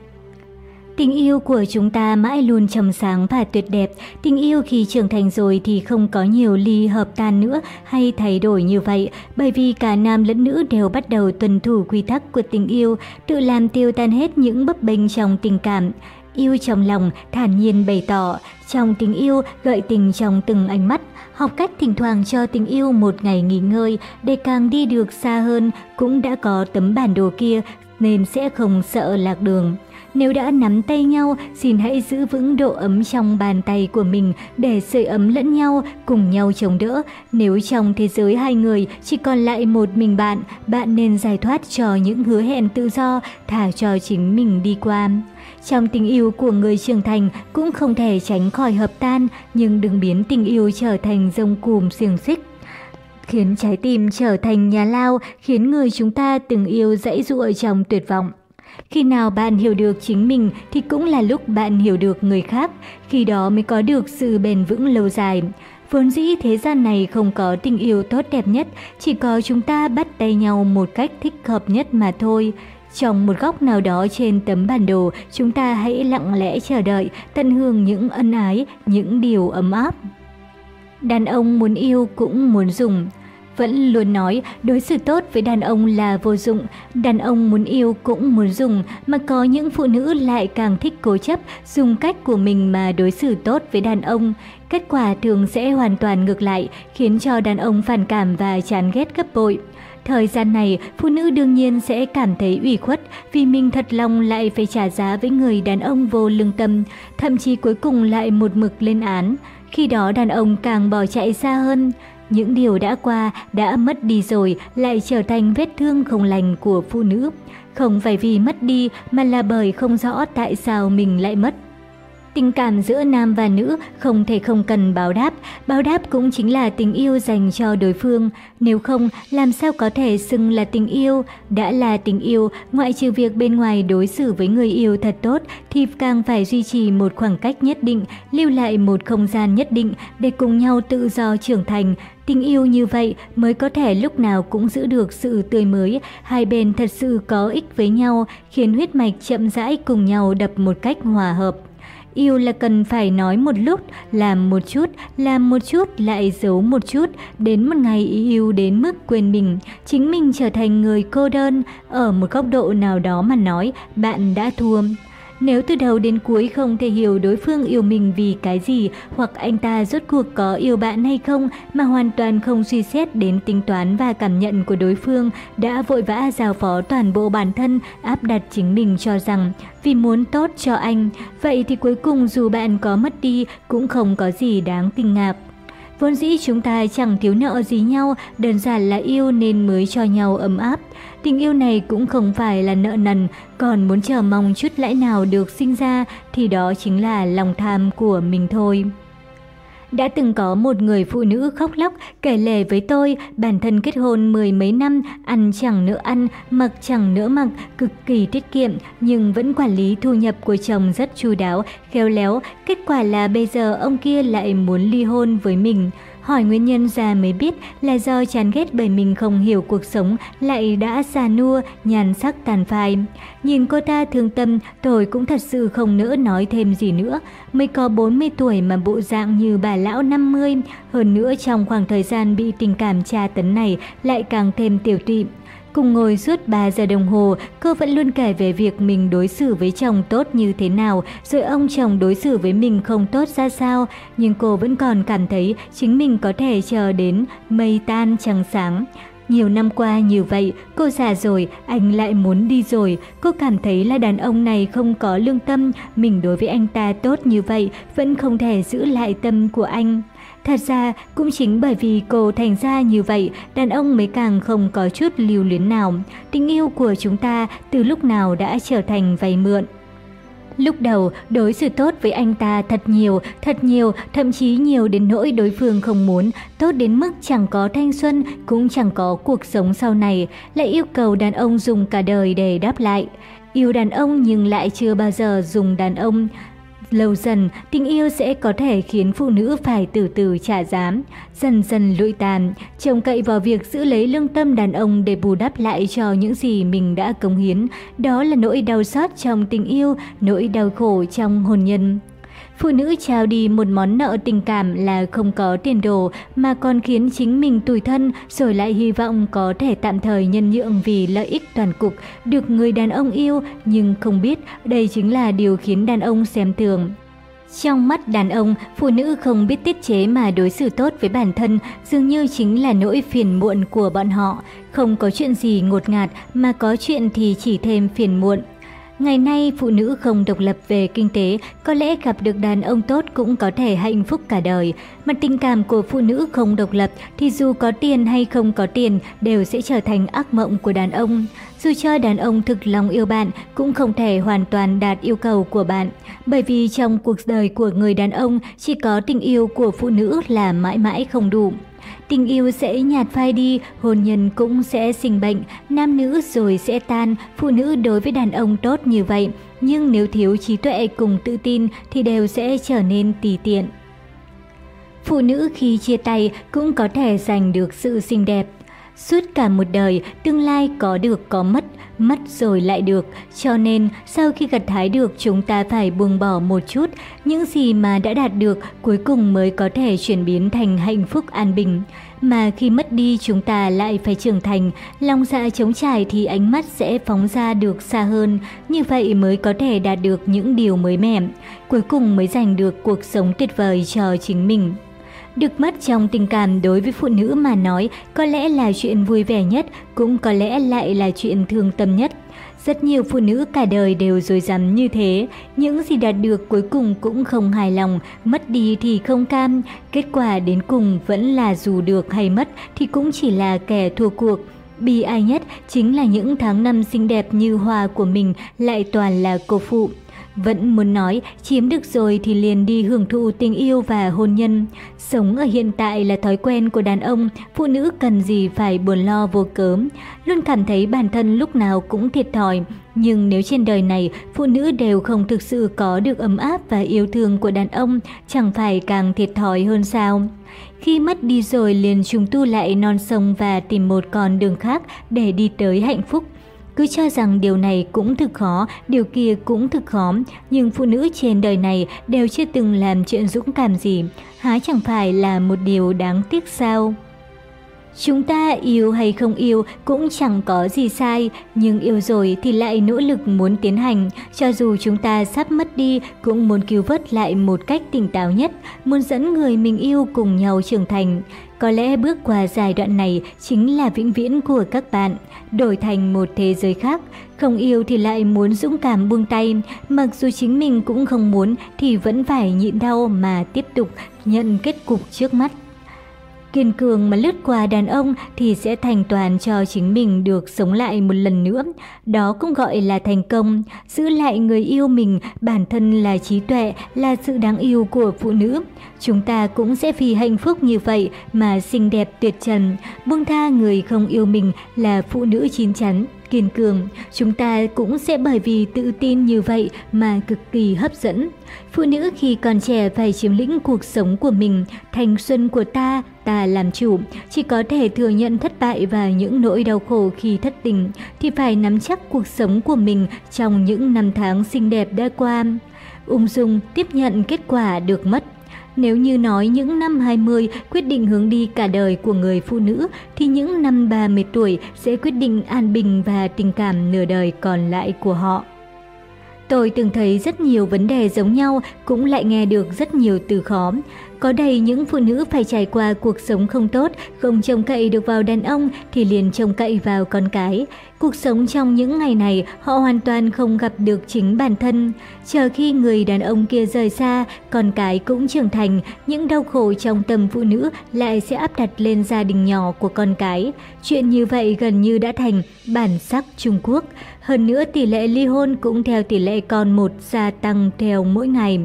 Tình yêu của chúng ta mãi luôn trầm sáng và tuyệt đẹp. Tình yêu khi trưởng thành rồi thì không có nhiều ly hợp tan nữa hay thay đổi như vậy, bởi vì cả nam lẫn nữ đều bắt đầu tuân thủ quy tắc của tình yêu, tự làm tiêu tan hết những bấp bênh trong tình cảm. Yêu trong lòng, thản nhiên bày tỏ, trong tình yêu gợi tình trong từng ánh mắt, học cách thỉnh thoảng cho tình yêu một ngày nghỉ ngơi để càng đi được xa hơn cũng đã có tấm bản đồ kia nên sẽ không sợ lạc đường. Nếu đã nắm tay nhau, xin hãy giữ vững độ ấm trong bàn tay của mình để sưởi ấm lẫn nhau, cùng nhau chống đỡ. Nếu trong thế giới hai người chỉ còn lại một mình bạn, bạn nên giải thoát cho những hứa hẹn tự do, thả cho chính mình đi qua. Trong tình yêu của người trưởng thành cũng không thể tránh khỏi hợp tan, nhưng đừng biến tình yêu trở thành rông cùm xiềng xích khiến trái tim trở thành nhà lao, khiến người chúng ta từng yêu dãy dụa trong tuyệt vọng. Khi nào bạn hiểu được chính mình thì cũng là lúc bạn hiểu được người khác, khi đó mới có được sự bền vững lâu dài. Vốn dĩ thế gian này không có tình yêu tốt đẹp nhất, chỉ có chúng ta bắt tay nhau một cách thích hợp nhất mà thôi. Trong một góc nào đó trên tấm bản đồ, chúng ta hãy lặng lẽ chờ đợi, tận hưởng những ân ái, những điều ấm áp. Đàn ông muốn yêu cũng muốn dùng. Vẫn luôn nói đối xử tốt với đàn ông là vô dụng, đàn ông muốn yêu cũng muốn dùng, mà có những phụ nữ lại càng thích cố chấp dùng cách của mình mà đối xử tốt với đàn ông. Kết quả thường sẽ hoàn toàn ngược lại, khiến cho đàn ông phản cảm và chán ghét gấp bội. Thời gian này, phụ nữ đương nhiên sẽ cảm thấy ủy khuất vì mình thật lòng lại phải trả giá với người đàn ông vô lương tâm, thậm chí cuối cùng lại một mực lên án. Khi đó đàn ông càng bỏ chạy xa hơn. Những điều đã qua, đã mất đi rồi lại trở thành vết thương không lành của phụ nữ. Không phải vì mất đi mà là bởi không rõ tại sao mình lại mất. Tình cảm giữa nam và nữ không thể không cần báo đáp, báo đáp cũng chính là tình yêu dành cho đối phương, nếu không làm sao có thể xưng là tình yêu, đã là tình yêu, ngoại trừ việc bên ngoài đối xử với người yêu thật tốt thì càng phải duy trì một khoảng cách nhất định, lưu lại một không gian nhất định để cùng nhau tự do trưởng thành, Tình yêu như vậy mới có thể lúc nào cũng giữ được sự tươi mới, hai bên thật sự có ích với nhau, khiến huyết mạch chậm rãi cùng nhau đập một cách hòa hợp. Yêu là cần phải nói một lúc, làm một chút, làm một chút lại giấu một chút, đến một ngày yêu đến mức quên mình, chính mình trở thành người cô đơn, ở một góc độ nào đó mà nói bạn đã thua. Nếu từ đầu đến cuối không thể hiểu đối phương yêu mình vì cái gì hoặc anh ta rốt cuộc có yêu bạn hay không mà hoàn toàn không suy xét đến tính toán và cảm nhận của đối phương đã vội vã giao phó toàn bộ bản thân áp đặt chính mình cho rằng vì muốn tốt cho anh, vậy thì cuối cùng dù bạn có mất đi cũng không có gì đáng kinh ngạc. Vốn dĩ chúng ta chẳng thiếu nợ gì nhau, đơn giản là yêu nên mới cho nhau ấm áp. Tình yêu này cũng không phải là nợ nần, còn muốn chờ mong chút lãi nào được sinh ra thì đó chính là lòng tham của mình thôi. Đã từng có một người phụ nữ khóc lóc kể lể với tôi bản thân kết hôn mười mấy năm, ăn chẳng nỡ ăn, mặc chẳng nỡ mặc, cực kỳ tiết kiệm nhưng vẫn quản lý thu nhập của chồng rất chu đáo, khéo léo. Kết quả là bây giờ ông kia lại muốn ly hôn với mình. Hỏi nguyên nhân ra mới biết là do chán ghét bởi mình không hiểu cuộc sống lại đã già nua, nhàn sắc tàn phai. Nhìn cô ta thương tâm, tôi cũng thật sự không nỡ nói thêm gì nữa. Mới có 40 tuổi mà bộ dạng như bà lão 50, hơn nữa trong khoảng thời gian bị tình cảm tra tấn này lại càng thêm tiểu tụy. Cùng ngồi suốt 3 giờ đồng hồ, cô vẫn luôn kể về việc mình đối xử với chồng tốt như thế nào, rồi ông chồng đối xử với mình không tốt ra sao, nhưng cô vẫn còn cảm thấy chính mình có thể chờ đến mây tan trăng sáng. Nhiều năm qua như vậy, cô già rồi, anh lại muốn đi rồi. Cô cảm thấy là đàn ông này không có lương tâm, mình đối với anh ta tốt như vậy, vẫn không thể giữ lại tâm của anh. Thật ra, cũng chính bởi vì cô thành ra như vậy, đàn ông mới càng không có chút lưu luyến nào. Tình yêu của chúng ta từ lúc nào đã trở thành vay mượn. Lúc đầu, đối xử tốt với anh ta thật nhiều, thật nhiều, thậm chí nhiều đến nỗi đối phương không muốn, tốt đến mức chẳng có thanh xuân, cũng chẳng có cuộc sống sau này, lại yêu cầu đàn ông dùng cả đời để đáp lại. Yêu đàn ông nhưng lại chưa bao giờ dùng đàn ông. Lâu dần, tình yêu sẽ có thể khiến phụ nữ phải từ từ trả giá, dần dần lụi tàn, trông cậy vào việc giữ lấy lương tâm đàn ông để bù đắp lại cho những gì mình đã cống hiến. Đó là nỗi đau xót trong tình yêu, nỗi đau khổ trong hôn nhân. Phụ nữ trao đi một món nợ tình cảm là không có tiền đồ mà còn khiến chính mình tủi thân rồi lại hy vọng có thể tạm thời nhân nhượng vì lợi ích toàn cục được người đàn ông yêu nhưng không biết đây chính là điều khiến đàn ông xem thường. Trong mắt đàn ông, phụ nữ không biết tiết chế mà đối xử tốt với bản thân dường như chính là nỗi phiền muộn của bọn họ. Không có chuyện gì ngột ngạt mà có chuyện thì chỉ thêm phiền muộn. Ngày nay, phụ nữ không độc lập về kinh tế, có lẽ gặp được đàn ông tốt cũng có thể hạnh phúc cả đời. Mặt tình cảm của phụ nữ không độc lập thì dù có tiền hay không có tiền đều sẽ trở thành ác mộng của đàn ông. Dù cho đàn ông thực lòng yêu bạn cũng không thể hoàn toàn đạt yêu cầu của bạn. Bởi vì trong cuộc đời của người đàn ông chỉ có tình yêu của phụ nữ là mãi mãi không đủ. Tình yêu sẽ nhạt phai đi, hôn nhân cũng sẽ sinh bệnh, nam nữ rồi sẽ tan, phụ nữ đối với đàn ông tốt như vậy. Nhưng nếu thiếu trí tuệ cùng tự tin thì đều sẽ trở nên tùy tiện. Phụ nữ khi chia tay cũng có thể giành được sự xinh đẹp. Suốt cả một đời, tương lai có được có mất, mất rồi lại được. Cho nên, sau khi gặt hái được chúng ta phải buông bỏ một chút. Những gì mà đã đạt được cuối cùng mới có thể chuyển biến thành hạnh phúc an bình. Mà khi mất đi chúng ta lại phải trưởng thành, lòng dạ chống trải thì ánh mắt sẽ phóng ra được xa hơn. Như vậy mới có thể đạt được những điều mới mẻ. Cuối cùng mới giành được cuộc sống tuyệt vời cho chính mình. Được mất trong tình cảm đối với phụ nữ mà nói có lẽ là chuyện vui vẻ nhất, cũng có lẽ lại là chuyện thương tâm nhất. Rất nhiều phụ nữ cả đời đều dối rắm như thế, những gì đạt được cuối cùng cũng không hài lòng, mất đi thì không cam, kết quả đến cùng vẫn là dù được hay mất thì cũng chỉ là kẻ thua cuộc. Bi ai nhất chính là những tháng năm xinh đẹp như hoa của mình lại toàn là cô phụ. Vẫn muốn nói, chiếm được rồi thì liền đi hưởng thụ tình yêu và hôn nhân. Sống ở hiện tại là thói quen của đàn ông, phụ nữ cần gì phải buồn lo vô cớ. Luôn cảm thấy bản thân lúc nào cũng thiệt thòi. Nhưng nếu trên đời này, phụ nữ đều không thực sự có được ấm áp và yêu thương của đàn ông, chẳng phải càng thiệt thòi hơn sao? Khi mất đi rồi liền trùng tu lại non sông và tìm một con đường khác để đi tới hạnh phúc. Cứ cho rằng điều này cũng thực khó, điều kia cũng thực khó, nhưng phụ nữ trên đời này đều chưa từng làm chuyện dũng cảm gì, há chẳng phải là một điều đáng tiếc sao? Chúng ta yêu hay không yêu cũng chẳng có gì sai, nhưng yêu rồi thì lại nỗ lực muốn tiến hành, cho dù chúng ta sắp mất đi cũng muốn cứu vớt lại một cách tỉnh táo nhất, muốn dẫn người mình yêu cùng nhau trưởng thành. Có lẽ bước qua giai đoạn này chính là vĩnh viễn của các bạn, đổi thành một thế giới khác, không yêu thì lại muốn dũng cảm buông tay, mặc dù chính mình cũng không muốn thì vẫn phải nhịn đau mà tiếp tục nhận kết cục trước mắt. Kiên cường mà lướt qua đàn ông thì sẽ thành toàn cho chính mình được sống lại một lần nữa. Đó cũng gọi là thành công. Giữ lại người yêu mình, bản thân là trí tuệ, là sự đáng yêu của phụ nữ. Chúng ta cũng sẽ vì hạnh phúc như vậy mà xinh đẹp tuyệt trần. Buông tha người không yêu mình là phụ nữ chín chắn kiên cường, chúng ta cũng sẽ bởi vì tự tin như vậy mà cực kỳ hấp dẫn. Phụ nữ khi còn trẻ phải chiếm lĩnh cuộc sống của mình, thanh xuân của ta, ta làm chủ, chỉ có thể thừa nhận thất bại và những nỗi đau khổ khi thất tình, thì phải nắm chắc cuộc sống của mình trong những năm tháng xinh đẹp đã qua. Ung dung tiếp nhận kết quả được mất nếu như nói những năm 20 quyết định hướng đi cả đời của người phụ nữ, thì những năm 30 tuổi sẽ quyết định an bình và tình cảm nửa đời còn lại của họ. Tôi từng thấy rất nhiều vấn đề giống nhau, cũng lại nghe được rất nhiều từ khó. Có đầy những phụ nữ phải trải qua cuộc sống không tốt, không trông cậy được vào đàn ông thì liền trông cậy vào con cái. Cuộc sống trong những ngày này họ hoàn toàn không gặp được chính bản thân. Chờ khi người đàn ông kia rời xa, con cái cũng trưởng thành, những đau khổ trong tâm phụ nữ lại sẽ áp đặt lên gia đình nhỏ của con cái. Chuyện như vậy gần như đã thành bản sắc Trung Quốc. Hơn nữa tỷ lệ ly hôn cũng theo tỷ lệ con một gia tăng theo mỗi ngày.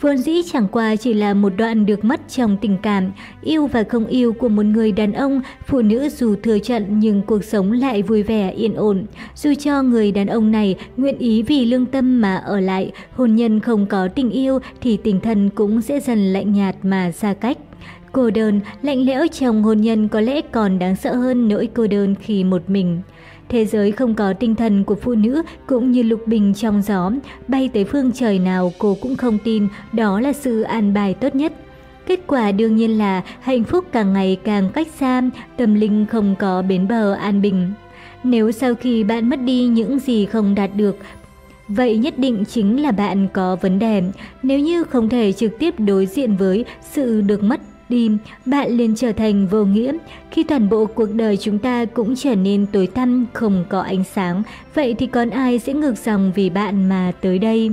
Vốn dĩ chẳng qua chỉ là một đoạn được mất trong tình cảm, yêu và không yêu của một người đàn ông, phụ nữ dù thừa trận nhưng cuộc sống lại vui vẻ yên ổn. Dù cho người đàn ông này nguyện ý vì lương tâm mà ở lại, hôn nhân không có tình yêu thì tình thân cũng sẽ dần lạnh nhạt mà xa cách. Cô đơn, lạnh lẽo trong hôn nhân có lẽ còn đáng sợ hơn nỗi cô đơn khi một mình. Thế giới không có tinh thần của phụ nữ cũng như lục bình trong gió, bay tới phương trời nào cô cũng không tin đó là sự an bài tốt nhất. Kết quả đương nhiên là hạnh phúc càng ngày càng cách xa, tâm linh không có bến bờ an bình. Nếu sau khi bạn mất đi những gì không đạt được, vậy nhất định chính là bạn có vấn đề. Nếu như không thể trực tiếp đối diện với sự được mất đi, bạn liền trở thành vô nghĩa. Khi toàn bộ cuộc đời chúng ta cũng trở nên tối tăm, không có ánh sáng, vậy thì còn ai sẽ ngược dòng vì bạn mà tới đây?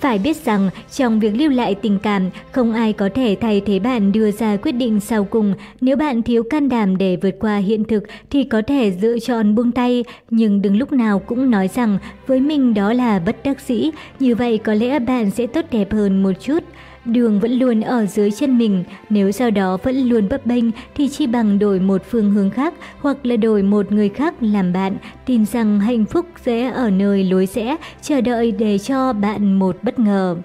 Phải biết rằng, trong việc lưu lại tình cảm, không ai có thể thay thế bạn đưa ra quyết định sau cùng. Nếu bạn thiếu can đảm để vượt qua hiện thực thì có thể lựa chọn buông tay, nhưng đừng lúc nào cũng nói rằng với mình đó là bất đắc dĩ, như vậy có lẽ bạn sẽ tốt đẹp hơn một chút. Đường vẫn luôn ở dưới chân mình, nếu sau đó vẫn luôn bấp bênh thì chi bằng đổi một phương hướng khác hoặc là đổi một người khác làm bạn, tin rằng hạnh phúc sẽ ở nơi lối rẽ, chờ đợi để cho bạn một bất ngờ.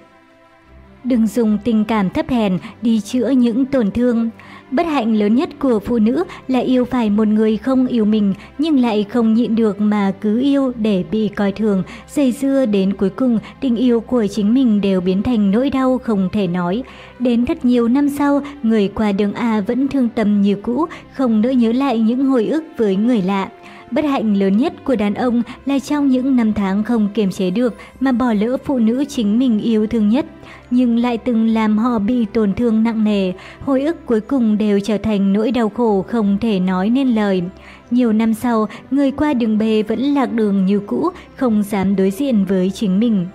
Đừng dùng tình cảm thấp hèn đi chữa những tổn thương. Bất hạnh lớn nhất của phụ nữ là yêu phải một người không yêu mình nhưng lại không nhịn được mà cứ yêu để bị coi thường, dây dưa đến cuối cùng tình yêu của chính mình đều biến thành nỗi đau không thể nói. Đến thật nhiều năm sau, người qua đường A vẫn thương tâm như cũ, không nỡ nhớ lại những hồi ức với người lạ. Bất hạnh lớn nhất của đàn ông là trong những năm tháng không kiềm chế được mà bỏ lỡ phụ nữ chính mình yêu thương nhất, nhưng lại từng làm họ bị tổn thương nặng nề, hồi ức cuối cùng đều trở thành nỗi đau khổ không thể nói nên lời. Nhiều năm sau, người qua đường bề vẫn lạc đường như cũ, không dám đối diện với chính mình.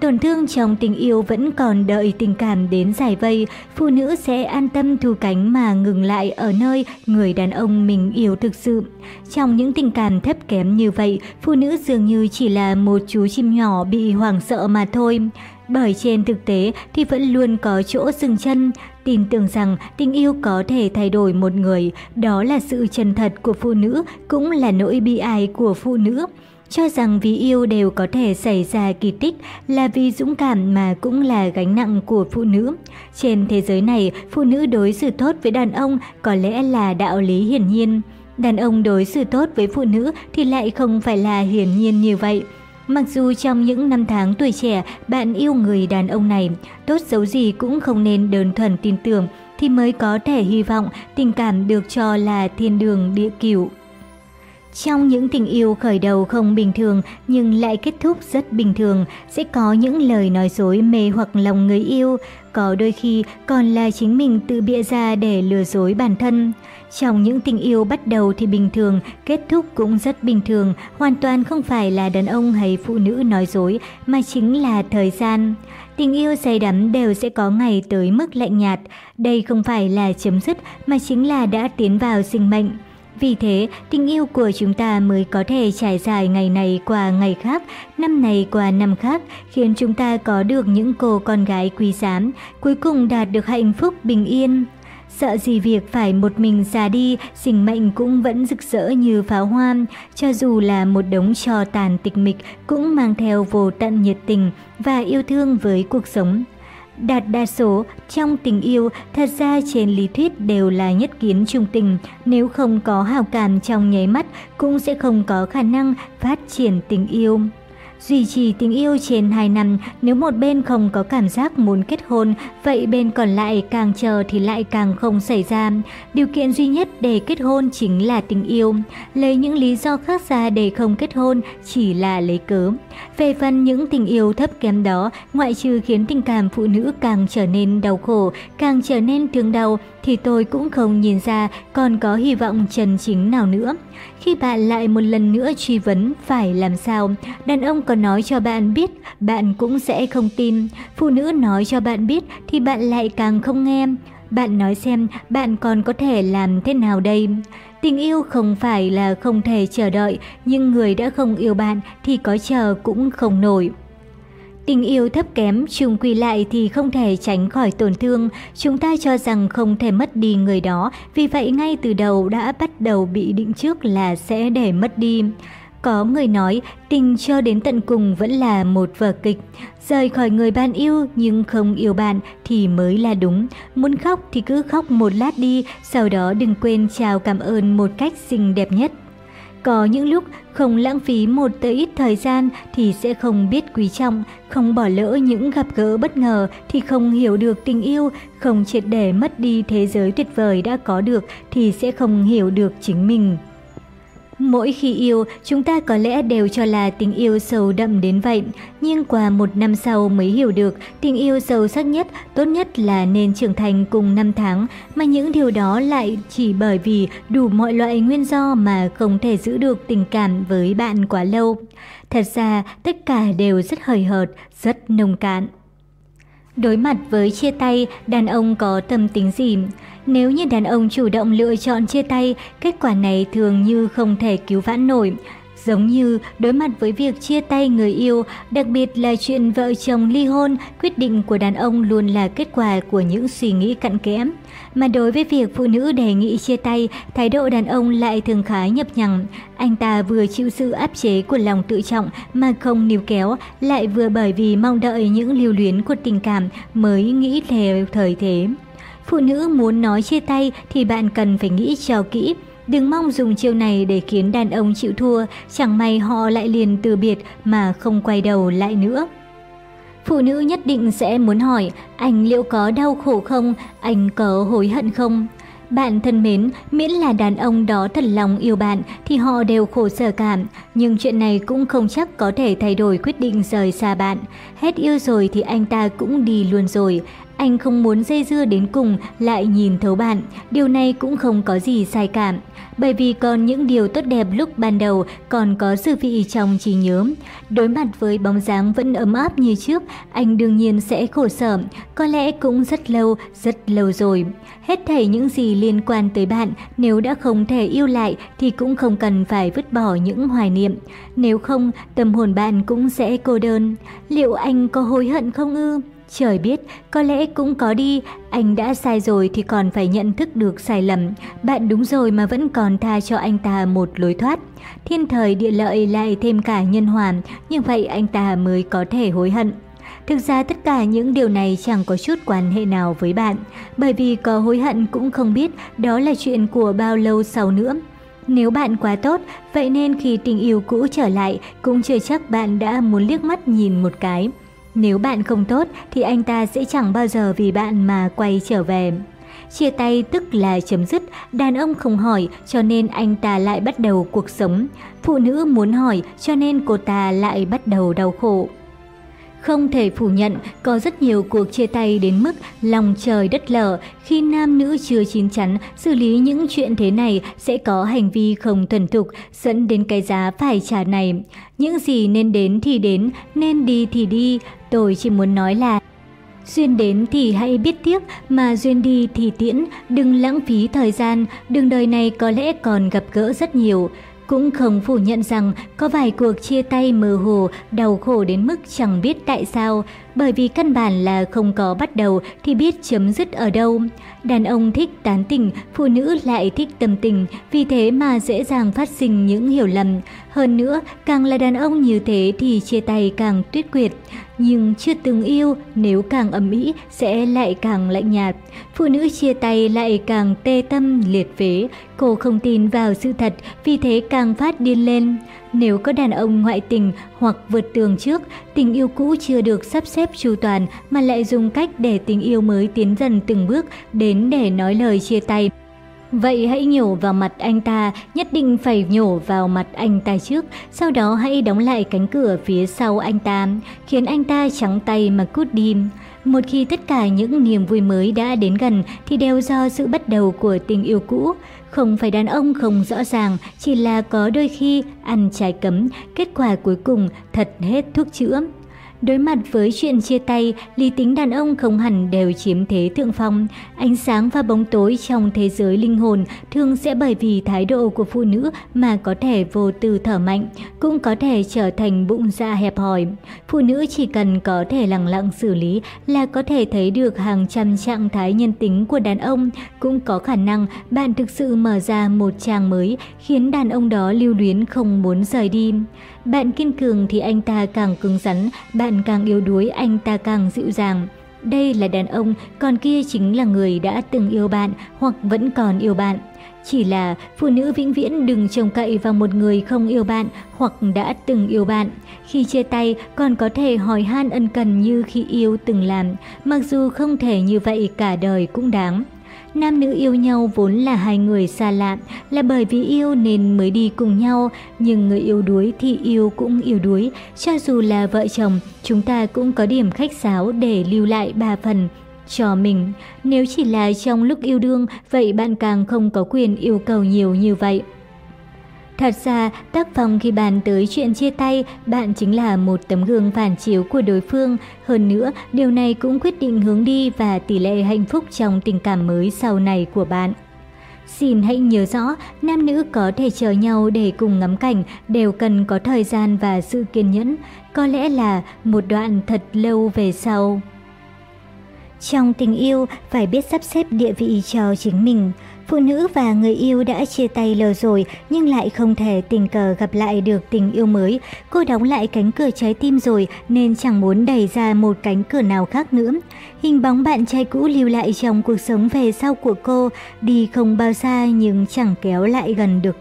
Tổn thương trong tình yêu vẫn còn đợi tình cảm đến giải vây, phụ nữ sẽ an tâm thu cánh mà ngừng lại ở nơi người đàn ông mình yêu thực sự. Trong những tình cảm thấp kém như vậy, phụ nữ dường như chỉ là một chú chim nhỏ bị hoảng sợ mà thôi. Bởi trên thực tế thì vẫn luôn có chỗ dừng chân, tin tưởng rằng tình yêu có thể thay đổi một người, đó là sự chân thật của phụ nữ, cũng là nỗi bi ai của phụ nữ cho rằng vì yêu đều có thể xảy ra kỳ tích là vì dũng cảm mà cũng là gánh nặng của phụ nữ. Trên thế giới này, phụ nữ đối xử tốt với đàn ông có lẽ là đạo lý hiển nhiên. Đàn ông đối xử tốt với phụ nữ thì lại không phải là hiển nhiên như vậy. Mặc dù trong những năm tháng tuổi trẻ bạn yêu người đàn ông này, tốt xấu gì cũng không nên đơn thuần tin tưởng, thì mới có thể hy vọng tình cảm được cho là thiên đường địa cửu. Trong những tình yêu khởi đầu không bình thường nhưng lại kết thúc rất bình thường, sẽ có những lời nói dối mê hoặc lòng người yêu, có đôi khi còn là chính mình tự bịa ra để lừa dối bản thân. Trong những tình yêu bắt đầu thì bình thường, kết thúc cũng rất bình thường, hoàn toàn không phải là đàn ông hay phụ nữ nói dối, mà chính là thời gian. Tình yêu say đắm đều sẽ có ngày tới mức lạnh nhạt, đây không phải là chấm dứt mà chính là đã tiến vào sinh mệnh. Vì thế, tình yêu của chúng ta mới có thể trải dài ngày này qua ngày khác, năm này qua năm khác, khiến chúng ta có được những cô con gái quý giá, cuối cùng đạt được hạnh phúc bình yên. Sợ gì việc phải một mình già đi, sinh mệnh cũng vẫn rực rỡ như pháo hoa, cho dù là một đống trò tàn tịch mịch cũng mang theo vô tận nhiệt tình và yêu thương với cuộc sống. Đạt đa số trong tình yêu thật ra trên lý thuyết đều là nhất kiến trung tình, nếu không có hào cảm trong nháy mắt cũng sẽ không có khả năng phát triển tình yêu. Duy trì tình yêu trên 2 năm, nếu một bên không có cảm giác muốn kết hôn, vậy bên còn lại càng chờ thì lại càng không xảy ra. Điều kiện duy nhất để kết hôn chính là tình yêu. Lấy những lý do khác ra để không kết hôn chỉ là lấy cớ. Về phần những tình yêu thấp kém đó, ngoại trừ khiến tình cảm phụ nữ càng trở nên đau khổ, càng trở nên thương đau, thì tôi cũng không nhìn ra còn có hy vọng chân chính nào nữa. Khi bạn lại một lần nữa truy vấn phải làm sao, đàn ông còn nói cho bạn biết, bạn cũng sẽ không tin. Phụ nữ nói cho bạn biết thì bạn lại càng không nghe. Bạn nói xem bạn còn có thể làm thế nào đây? Tình yêu không phải là không thể chờ đợi, nhưng người đã không yêu bạn thì có chờ cũng không nổi. Tình yêu thấp kém chung quy lại thì không thể tránh khỏi tổn thương. Chúng ta cho rằng không thể mất đi người đó, vì vậy ngay từ đầu đã bắt đầu bị định trước là sẽ để mất đi. Có người nói tình cho đến tận cùng vẫn là một vở kịch. Rời khỏi người bạn yêu nhưng không yêu bạn thì mới là đúng. Muốn khóc thì cứ khóc một lát đi, sau đó đừng quên chào cảm ơn một cách xinh đẹp nhất. Có những lúc không lãng phí một tới ít thời gian thì sẽ không biết quý trọng, không bỏ lỡ những gặp gỡ bất ngờ thì không hiểu được tình yêu, không triệt để mất đi thế giới tuyệt vời đã có được thì sẽ không hiểu được chính mình. Mỗi khi yêu, chúng ta có lẽ đều cho là tình yêu sâu đậm đến vậy, nhưng qua một năm sau mới hiểu được tình yêu sâu sắc nhất, tốt nhất là nên trưởng thành cùng năm tháng, mà những điều đó lại chỉ bởi vì đủ mọi loại nguyên do mà không thể giữ được tình cảm với bạn quá lâu. Thật ra, tất cả đều rất hời hợt, rất nông cạn. Đối mặt với chia tay, đàn ông có tâm tính gì? Nếu như đàn ông chủ động lựa chọn chia tay, kết quả này thường như không thể cứu vãn nổi. Giống như đối mặt với việc chia tay người yêu, đặc biệt là chuyện vợ chồng ly hôn, quyết định của đàn ông luôn là kết quả của những suy nghĩ cặn kẽm Mà đối với việc phụ nữ đề nghị chia tay, thái độ đàn ông lại thường khá nhập nhằng. Anh ta vừa chịu sự áp chế của lòng tự trọng mà không níu kéo, lại vừa bởi vì mong đợi những lưu luyến của tình cảm mới nghĩ theo thời thế. Phụ nữ muốn nói chia tay thì bạn cần phải nghĩ cho kỹ. Đừng mong dùng chiêu này để khiến đàn ông chịu thua, chẳng may họ lại liền từ biệt mà không quay đầu lại nữa. Phụ nữ nhất định sẽ muốn hỏi, anh liệu có đau khổ không, anh có hối hận không? Bạn thân mến, miễn là đàn ông đó thật lòng yêu bạn thì họ đều khổ sở cảm, nhưng chuyện này cũng không chắc có thể thay đổi quyết định rời xa bạn. Hết yêu rồi thì anh ta cũng đi luôn rồi, anh không muốn dây dưa đến cùng lại nhìn thấu bạn, điều này cũng không có gì sai cảm. Bởi vì còn những điều tốt đẹp lúc ban đầu còn có dư vị trong trí nhớ. Đối mặt với bóng dáng vẫn ấm áp như trước, anh đương nhiên sẽ khổ sở, có lẽ cũng rất lâu, rất lâu rồi. Hết thảy những gì liên quan tới bạn, nếu đã không thể yêu lại thì cũng không cần phải vứt bỏ những hoài niệm. Nếu không, tâm hồn bạn cũng sẽ cô đơn. Liệu anh có hối hận không ư? Trời biết, có lẽ cũng có đi, anh đã sai rồi thì còn phải nhận thức được sai lầm. Bạn đúng rồi mà vẫn còn tha cho anh ta một lối thoát. Thiên thời địa lợi lại thêm cả nhân hoàn, như vậy anh ta mới có thể hối hận. Thực ra tất cả những điều này chẳng có chút quan hệ nào với bạn, bởi vì có hối hận cũng không biết đó là chuyện của bao lâu sau nữa. Nếu bạn quá tốt, vậy nên khi tình yêu cũ trở lại cũng chưa chắc bạn đã muốn liếc mắt nhìn một cái. Nếu bạn không tốt thì anh ta sẽ chẳng bao giờ vì bạn mà quay trở về. chia tay tức là chấm dứt, đàn ông không hỏi cho nên anh ta lại bắt đầu cuộc sống. Phụ nữ muốn hỏi cho nên cô ta lại bắt đầu đau khổ. Không thể phủ nhận, có rất nhiều cuộc chia tay đến mức lòng trời đất lở khi nam nữ chưa chín chắn xử lý những chuyện thế này sẽ có hành vi không thuần thục dẫn đến cái giá phải trả này. Những gì nên đến thì đến, nên đi thì đi, tôi chỉ muốn nói là Duyên đến thì hãy biết tiếc, mà duyên đi thì tiễn, đừng lãng phí thời gian, đường đời này có lẽ còn gặp gỡ rất nhiều. Cũng không phủ nhận rằng có vài cuộc chia tay mơ hồ, đau khổ đến mức chẳng biết tại sao, bởi vì căn bản là không có bắt đầu thì biết chấm dứt ở đâu. Đàn ông thích tán tình, phụ nữ lại thích tâm tình, vì thế mà dễ dàng phát sinh những hiểu lầm. Hơn nữa, càng là đàn ông như thế thì chia tay càng tuyết quyệt. Nhưng chưa từng yêu, nếu càng ầm ĩ sẽ lại càng lạnh nhạt. Phụ nữ chia tay lại càng tê tâm liệt phế. Cô không tin vào sự thật, vì thế càng phát điên lên. Nếu có đàn ông ngoại tình hoặc vượt tường trước, tình yêu cũ chưa được sắp xếp chu toàn mà lại dùng cách để tình yêu mới tiến dần từng bước đến để nói lời chia tay. Vậy hãy nhổ vào mặt anh ta, nhất định phải nhổ vào mặt anh ta trước, sau đó hãy đóng lại cánh cửa phía sau anh ta, khiến anh ta trắng tay mà cút đi. Một khi tất cả những niềm vui mới đã đến gần thì đều do sự bắt đầu của tình yêu cũ. Không phải đàn ông không rõ ràng, chỉ là có đôi khi ăn trái cấm, kết quả cuối cùng thật hết thuốc chữa. Đối mặt với chuyện chia tay, lý tính đàn ông không hẳn đều chiếm thế thượng phong. Ánh sáng và bóng tối trong thế giới linh hồn thường sẽ bởi vì thái độ của phụ nữ mà có thể vô tư thở mạnh, cũng có thể trở thành bụng dạ hẹp hòi. Phụ nữ chỉ cần có thể lặng lặng xử lý là có thể thấy được hàng trăm trạng thái nhân tính của đàn ông, cũng có khả năng bạn thực sự mở ra một trang mới khiến đàn ông đó lưu luyến không muốn rời đi. Bạn kiên cường thì anh ta càng cứng rắn, bạn càng yếu đuối anh ta càng dịu dàng. Đây là đàn ông, còn kia chính là người đã từng yêu bạn hoặc vẫn còn yêu bạn. Chỉ là phụ nữ vĩnh viễn đừng trông cậy vào một người không yêu bạn hoặc đã từng yêu bạn. Khi chia tay còn có thể hỏi han ân cần như khi yêu từng làm, mặc dù không thể như vậy cả đời cũng đáng. Nam nữ yêu nhau vốn là hai người xa lạ, là bởi vì yêu nên mới đi cùng nhau, nhưng người yêu đuối thì yêu cũng yêu đuối. Cho dù là vợ chồng, chúng ta cũng có điểm khách sáo để lưu lại ba phần cho mình. Nếu chỉ là trong lúc yêu đương, vậy bạn càng không có quyền yêu cầu nhiều như vậy. Thật ra, tác phong khi bàn tới chuyện chia tay, bạn chính là một tấm gương phản chiếu của đối phương. Hơn nữa, điều này cũng quyết định hướng đi và tỷ lệ hạnh phúc trong tình cảm mới sau này của bạn. Xin hãy nhớ rõ, nam nữ có thể chờ nhau để cùng ngắm cảnh đều cần có thời gian và sự kiên nhẫn, có lẽ là một đoạn thật lâu về sau. Trong tình yêu, phải biết sắp xếp địa vị cho chính mình. Phụ nữ và người yêu đã chia tay lâu rồi nhưng lại không thể tình cờ gặp lại được tình yêu mới. Cô đóng lại cánh cửa trái tim rồi nên chẳng muốn đẩy ra một cánh cửa nào khác nữa. Hình bóng bạn trai cũ lưu lại trong cuộc sống về sau của cô, đi không bao xa nhưng chẳng kéo lại gần được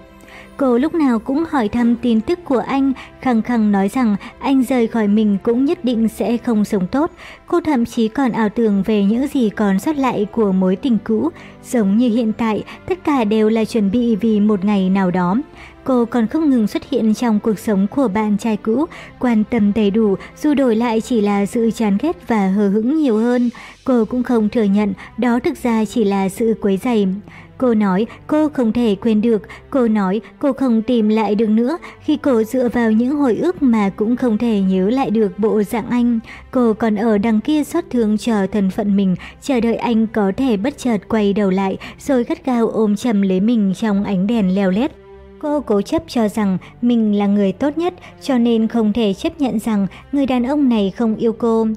Cô lúc nào cũng hỏi thăm tin tức của anh, khăng khăng nói rằng anh rời khỏi mình cũng nhất định sẽ không sống tốt. Cô thậm chí còn ảo tưởng về những gì còn sót lại của mối tình cũ. Giống như hiện tại, tất cả đều là chuẩn bị vì một ngày nào đó. Cô còn không ngừng xuất hiện trong cuộc sống của bạn trai cũ, quan tâm đầy đủ dù đổi lại chỉ là sự chán ghét và hờ hững nhiều hơn. Cô cũng không thừa nhận đó thực ra chỉ là sự quấy rầy. Cô nói cô không thể quên được, cô nói cô không tìm lại được nữa khi cô dựa vào những hồi ức mà cũng không thể nhớ lại được bộ dạng anh. Cô còn ở đằng kia xót thương chờ thân phận mình, chờ đợi anh có thể bất chợt quay đầu lại rồi gắt gao ôm chầm lấy mình trong ánh đèn leo lét. Cô cố chấp cho rằng mình là người tốt nhất cho nên không thể chấp nhận rằng người đàn ông này không yêu cô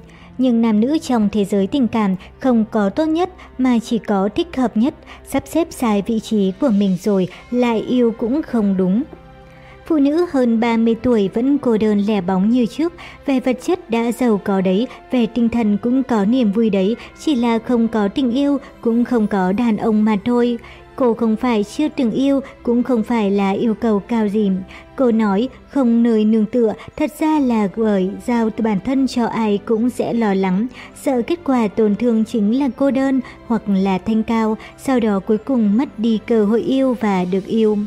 nhưng nam nữ trong thế giới tình cảm không có tốt nhất mà chỉ có thích hợp nhất, sắp xếp sai vị trí của mình rồi lại yêu cũng không đúng. Phụ nữ hơn 30 tuổi vẫn cô đơn lẻ bóng như trước, về vật chất đã giàu có đấy, về tinh thần cũng có niềm vui đấy, chỉ là không có tình yêu, cũng không có đàn ông mà thôi cô không phải chưa từng yêu, cũng không phải là yêu cầu cao gì. Cô nói không nơi nương tựa, thật ra là bởi giao từ bản thân cho ai cũng sẽ lo lắng, sợ kết quả tổn thương chính là cô đơn hoặc là thanh cao, sau đó cuối cùng mất đi cơ hội yêu và được yêu.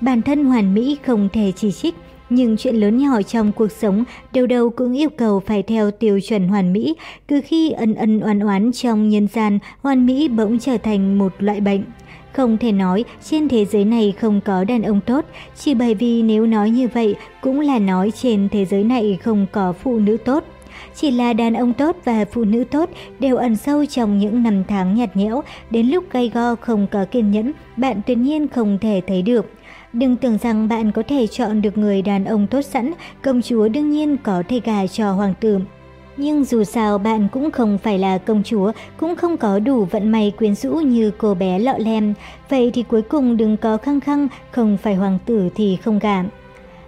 Bản thân hoàn mỹ không thể chỉ trích, nhưng chuyện lớn nhỏ trong cuộc sống đều đâu cũng yêu cầu phải theo tiêu chuẩn hoàn mỹ, cứ khi ân ân oán oán trong nhân gian, hoàn mỹ bỗng trở thành một loại bệnh. Không thể nói trên thế giới này không có đàn ông tốt, chỉ bởi vì nếu nói như vậy cũng là nói trên thế giới này không có phụ nữ tốt. Chỉ là đàn ông tốt và phụ nữ tốt đều ẩn sâu trong những năm tháng nhạt nhẽo, đến lúc gay go không có kiên nhẫn, bạn tuyệt nhiên không thể thấy được. Đừng tưởng rằng bạn có thể chọn được người đàn ông tốt sẵn, công chúa đương nhiên có thể gà cho hoàng tử. Nhưng dù sao bạn cũng không phải là công chúa, cũng không có đủ vận may quyến rũ như cô bé lọ lem. Vậy thì cuối cùng đừng có khăng khăng, không phải hoàng tử thì không gả.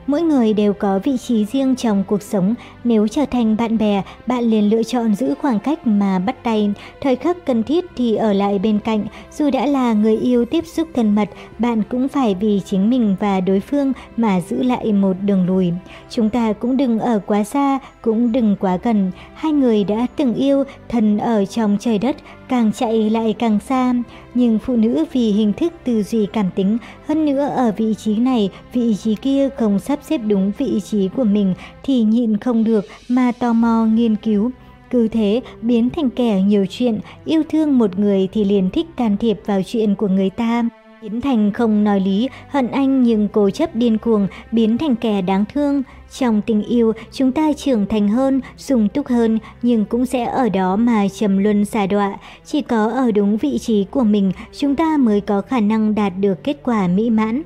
Mỗi người đều có vị trí riêng trong cuộc sống, nếu trở thành bạn bè, bạn liền lựa chọn giữ khoảng cách mà bắt tay, thời khắc cần thiết thì ở lại bên cạnh, dù đã là người yêu tiếp xúc thân mật, bạn cũng phải vì chính mình và đối phương mà giữ lại một đường lùi. Chúng ta cũng đừng ở quá xa, cũng đừng quá gần, hai người đã từng yêu, thần ở trong trời đất, càng chạy lại càng xa. Nhưng phụ nữ vì hình thức tư duy cảm tính, hơn nữa ở vị trí này, vị trí kia không sắp xếp đúng vị trí của mình thì nhịn không được mà tò mò nghiên cứu. Cứ thế biến thành kẻ nhiều chuyện, yêu thương một người thì liền thích can thiệp vào chuyện của người ta. Biến thành không nói lý, hận anh nhưng cố chấp điên cuồng, biến thành kẻ đáng thương. Trong tình yêu, chúng ta trưởng thành hơn, sung túc hơn, nhưng cũng sẽ ở đó mà trầm luân xà đọa. Chỉ có ở đúng vị trí của mình, chúng ta mới có khả năng đạt được kết quả mỹ mãn.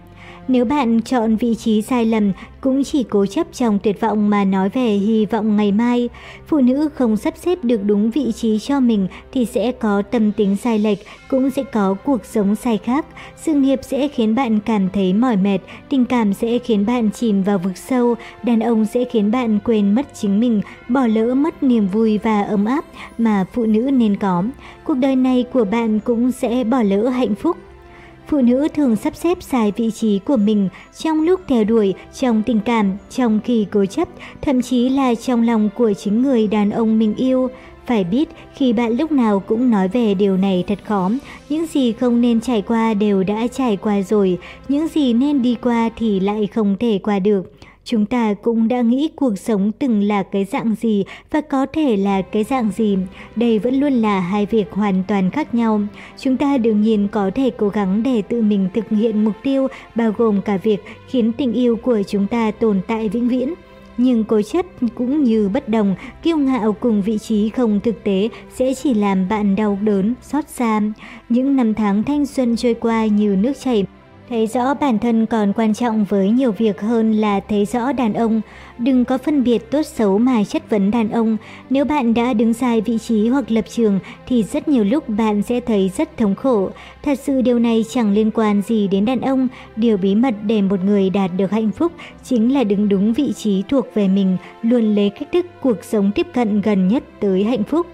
Nếu bạn chọn vị trí sai lầm, cũng chỉ cố chấp trong tuyệt vọng mà nói về hy vọng ngày mai. Phụ nữ không sắp xếp được đúng vị trí cho mình thì sẽ có tâm tính sai lệch, cũng sẽ có cuộc sống sai khác. Sự nghiệp sẽ khiến bạn cảm thấy mỏi mệt, tình cảm sẽ khiến bạn chìm vào vực sâu, đàn ông sẽ khiến bạn quên mất chính mình, bỏ lỡ mất niềm vui và ấm áp mà phụ nữ nên có. Cuộc đời này của bạn cũng sẽ bỏ lỡ hạnh phúc Phụ nữ thường sắp xếp sai vị trí của mình trong lúc theo đuổi, trong tình cảm, trong khi cố chấp, thậm chí là trong lòng của chính người đàn ông mình yêu. Phải biết, khi bạn lúc nào cũng nói về điều này thật khó, những gì không nên trải qua đều đã trải qua rồi, những gì nên đi qua thì lại không thể qua được. Chúng ta cũng đã nghĩ cuộc sống từng là cái dạng gì và có thể là cái dạng gì. Đây vẫn luôn là hai việc hoàn toàn khác nhau. Chúng ta đương nhiên có thể cố gắng để tự mình thực hiện mục tiêu bao gồm cả việc khiến tình yêu của chúng ta tồn tại vĩnh viễn. Nhưng cố chấp cũng như bất đồng, kiêu ngạo cùng vị trí không thực tế sẽ chỉ làm bạn đau đớn, xót xa. Những năm tháng thanh xuân trôi qua như nước chảy, Thấy rõ bản thân còn quan trọng với nhiều việc hơn là thấy rõ đàn ông. Đừng có phân biệt tốt xấu mà chất vấn đàn ông. Nếu bạn đã đứng sai vị trí hoặc lập trường thì rất nhiều lúc bạn sẽ thấy rất thống khổ. Thật sự điều này chẳng liên quan gì đến đàn ông. Điều bí mật để một người đạt được hạnh phúc chính là đứng đúng vị trí thuộc về mình, luôn lấy cách thức cuộc sống tiếp cận gần nhất tới hạnh phúc.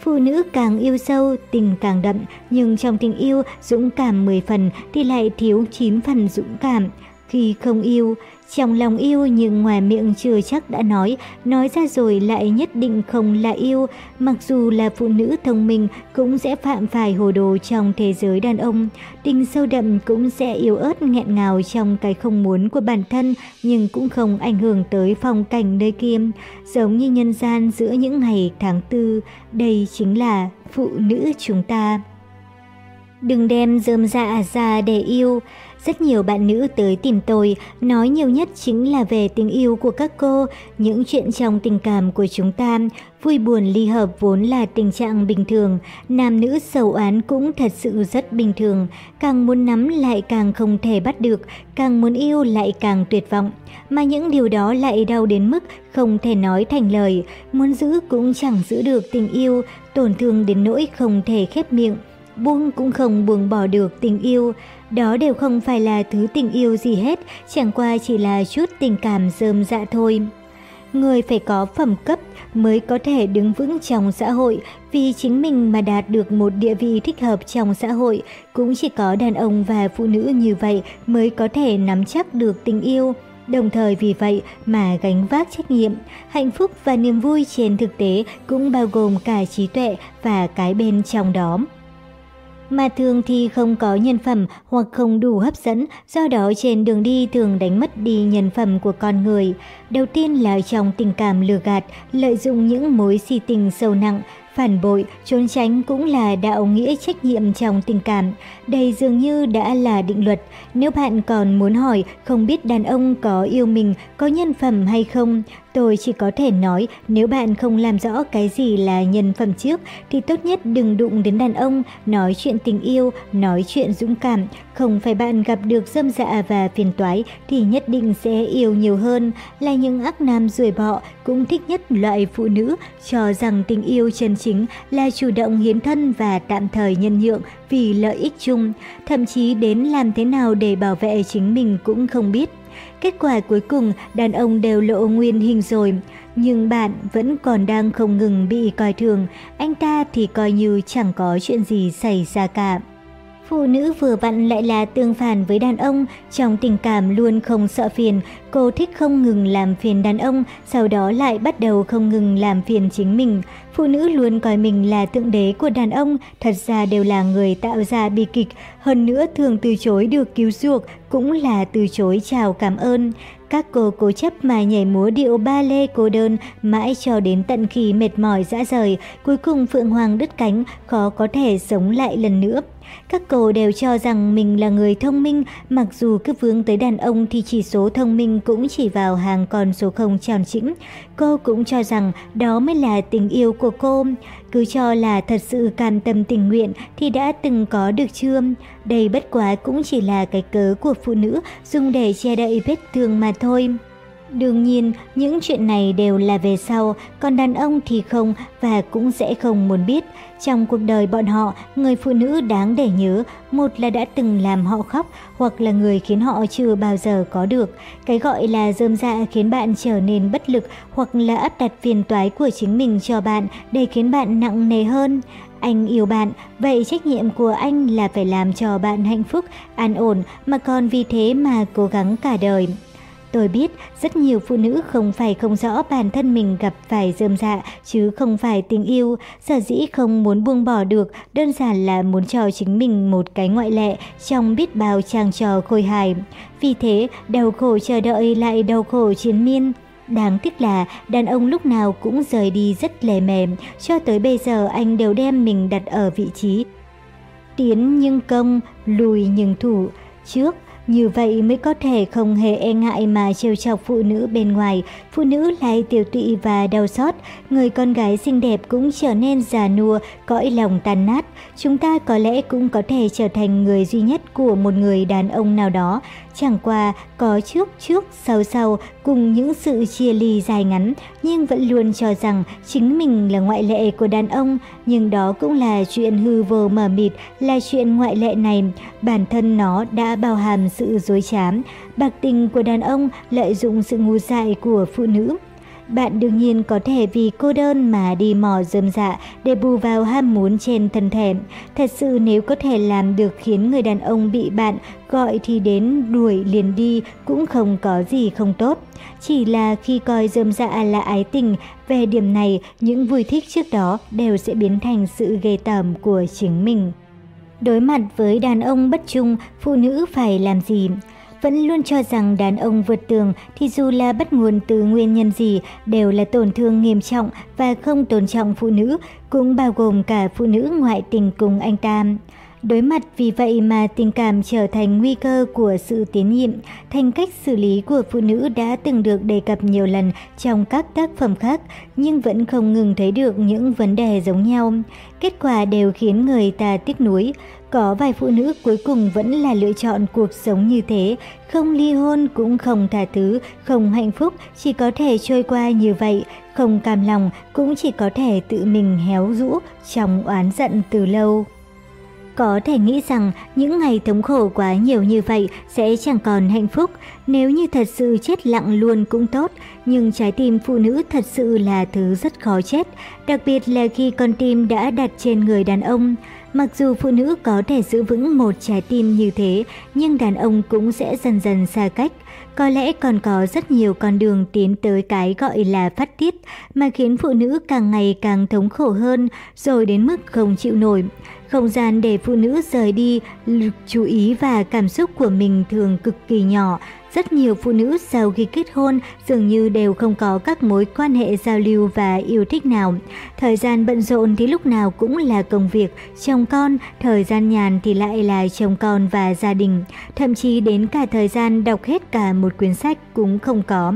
Phụ nữ càng yêu sâu, tình càng đậm, nhưng trong tình yêu, dũng cảm 10 phần thì lại thiếu 9 phần dũng cảm. Khi không yêu, trong lòng yêu nhưng ngoài miệng chưa chắc đã nói, nói ra rồi lại nhất định không là yêu. Mặc dù là phụ nữ thông minh cũng sẽ phạm phải hồ đồ trong thế giới đàn ông. Tình sâu đậm cũng sẽ yếu ớt nghẹn ngào trong cái không muốn của bản thân nhưng cũng không ảnh hưởng tới phong cảnh nơi kia. Giống như nhân gian giữa những ngày tháng tư, đây chính là phụ nữ chúng ta. Đừng đem dơm dạ ra để yêu. Rất nhiều bạn nữ tới tìm tôi, nói nhiều nhất chính là về tình yêu của các cô, những chuyện trong tình cảm của chúng ta. Vui buồn ly hợp vốn là tình trạng bình thường, nam nữ sầu án cũng thật sự rất bình thường. Càng muốn nắm lại càng không thể bắt được, càng muốn yêu lại càng tuyệt vọng. Mà những điều đó lại đau đến mức không thể nói thành lời, muốn giữ cũng chẳng giữ được tình yêu, tổn thương đến nỗi không thể khép miệng buông cũng không buông bỏ được tình yêu. Đó đều không phải là thứ tình yêu gì hết, chẳng qua chỉ là chút tình cảm rơm dạ thôi. người phải có phẩm cấp mới có thể đứng vững trong xã hội, vì chính mình mà đạt được một địa vị thích hợp trong xã hội, cũng chỉ có đàn ông và phụ nữ như vậy mới có thể nắm chắc được tình yêu. Đồng thời vì vậy mà gánh vác trách nhiệm, hạnh phúc và niềm vui trên thực tế cũng bao gồm cả trí tuệ và cái bên trong đó. Mà thường thì không có nhân phẩm hoặc không đủ hấp dẫn, do đó trên đường đi thường đánh mất đi nhân phẩm của con người. Đầu tiên là trong tình cảm lừa gạt, lợi dụng những mối si tình sâu nặng, Phản bội, trốn tránh cũng là đạo nghĩa trách nhiệm trong tình cảm. Đây dường như đã là định luật. Nếu bạn còn muốn hỏi không biết đàn ông có yêu mình, có nhân phẩm hay không, tôi chỉ có thể nói nếu bạn không làm rõ cái gì là nhân phẩm trước thì tốt nhất đừng đụng đến đàn ông, nói chuyện tình yêu, nói chuyện dũng cảm. Không phải bạn gặp được dâm dạ và phiền toái thì nhất định sẽ yêu nhiều hơn. Là những ác nam ruồi bọ cũng thích nhất loại phụ nữ cho rằng tình yêu chân chính là chủ động hiến thân và tạm thời nhân nhượng vì lợi ích chung, thậm chí đến làm thế nào để bảo vệ chính mình cũng không biết. Kết quả cuối cùng đàn ông đều lộ nguyên hình rồi, nhưng bạn vẫn còn đang không ngừng bị coi thường, anh ta thì coi như chẳng có chuyện gì xảy ra cả. Phụ nữ vừa vặn lại là tương phản với đàn ông, trong tình cảm luôn không sợ phiền, cô thích không ngừng làm phiền đàn ông, sau đó lại bắt đầu không ngừng làm phiền chính mình. Phụ nữ luôn coi mình là tượng đế của đàn ông, thật ra đều là người tạo ra bi kịch, hơn nữa thường từ chối được cứu chuộc, cũng là từ chối chào cảm ơn. Các cô cố chấp mà nhảy múa điệu ba lê cô đơn mãi cho đến tận khi mệt mỏi dã rời, cuối cùng Phượng Hoàng đứt cánh, khó có thể sống lại lần nữa. Các cô đều cho rằng mình là người thông minh, mặc dù cứ vướng tới đàn ông thì chỉ số thông minh cũng chỉ vào hàng con số không tròn chỉnh. Cô cũng cho rằng đó mới là tình yêu của cô. Cứ cho là thật sự cam tâm tình nguyện thì đã từng có được chưa? Đây bất quá cũng chỉ là cái cớ của phụ nữ dùng để che đậy vết thương mà thôi. Đương nhiên, những chuyện này đều là về sau, còn đàn ông thì không và cũng sẽ không muốn biết. Trong cuộc đời bọn họ, người phụ nữ đáng để nhớ, một là đã từng làm họ khóc hoặc là người khiến họ chưa bao giờ có được. Cái gọi là dơm dạ khiến bạn trở nên bất lực hoặc là áp đặt phiền toái của chính mình cho bạn để khiến bạn nặng nề hơn. Anh yêu bạn, vậy trách nhiệm của anh là phải làm cho bạn hạnh phúc, an ổn mà còn vì thế mà cố gắng cả đời. Tôi biết rất nhiều phụ nữ không phải không rõ bản thân mình gặp phải dơm dạ chứ không phải tình yêu, sở dĩ không muốn buông bỏ được đơn giản là muốn cho chính mình một cái ngoại lệ trong biết bao trang trò khôi hài. Vì thế, đau khổ chờ đợi lại đau khổ chiến miên. Đáng tiếc là đàn ông lúc nào cũng rời đi rất lề mềm, cho tới bây giờ anh đều đem mình đặt ở vị trí tiến nhưng công, lùi nhưng thủ, trước như vậy mới có thể không hề e ngại mà trêu chọc phụ nữ bên ngoài, phụ nữ lại tiểu tụy và đau xót, người con gái xinh đẹp cũng trở nên già nua, cõi lòng tan nát. Chúng ta có lẽ cũng có thể trở thành người duy nhất của một người đàn ông nào đó, chẳng qua có trước trước sau sau cùng những sự chia ly dài ngắn, nhưng vẫn luôn cho rằng chính mình là ngoại lệ của đàn ông, nhưng đó cũng là chuyện hư vô mờ mịt, là chuyện ngoại lệ này, bản thân nó đã bao hàm sự dối trá, bạc tình của đàn ông lợi dụng sự ngu dại của phụ nữ. Bạn đương nhiên có thể vì cô đơn mà đi mò dơm dạ để bù vào ham muốn trên thân thể. Thật sự nếu có thể làm được khiến người đàn ông bị bạn gọi thì đến đuổi liền đi cũng không có gì không tốt. Chỉ là khi coi dơm dạ là ái tình, về điểm này những vui thích trước đó đều sẽ biến thành sự ghê tởm của chính mình. Đối mặt với đàn ông bất trung, phụ nữ phải làm gì? Vẫn luôn cho rằng đàn ông vượt tường thì dù là bắt nguồn từ nguyên nhân gì đều là tổn thương nghiêm trọng và không tôn trọng phụ nữ, cũng bao gồm cả phụ nữ ngoại tình cùng anh ta. Đối mặt vì vậy mà tình cảm trở thành nguy cơ của sự tiến nhiệm, thành cách xử lý của phụ nữ đã từng được đề cập nhiều lần trong các tác phẩm khác, nhưng vẫn không ngừng thấy được những vấn đề giống nhau. Kết quả đều khiến người ta tiếc nuối. Có vài phụ nữ cuối cùng vẫn là lựa chọn cuộc sống như thế, không ly hôn cũng không tha thứ, không hạnh phúc, chỉ có thể trôi qua như vậy, không cam lòng cũng chỉ có thể tự mình héo rũ trong oán giận từ lâu có thể nghĩ rằng những ngày thống khổ quá nhiều như vậy sẽ chẳng còn hạnh phúc, nếu như thật sự chết lặng luôn cũng tốt, nhưng trái tim phụ nữ thật sự là thứ rất khó chết, đặc biệt là khi con tim đã đặt trên người đàn ông. Mặc dù phụ nữ có thể giữ vững một trái tim như thế, nhưng đàn ông cũng sẽ dần dần xa cách. Có lẽ còn có rất nhiều con đường tiến tới cái gọi là phát tiết mà khiến phụ nữ càng ngày càng thống khổ hơn rồi đến mức không chịu nổi. Không gian để phụ nữ rời đi, lực chú ý và cảm xúc của mình thường cực kỳ nhỏ. Rất nhiều phụ nữ sau khi kết hôn dường như đều không có các mối quan hệ giao lưu và yêu thích nào. Thời gian bận rộn thì lúc nào cũng là công việc, chồng con, thời gian nhàn thì lại là chồng con và gia đình. Thậm chí đến cả thời gian đọc hết cả một quyển sách cũng không có.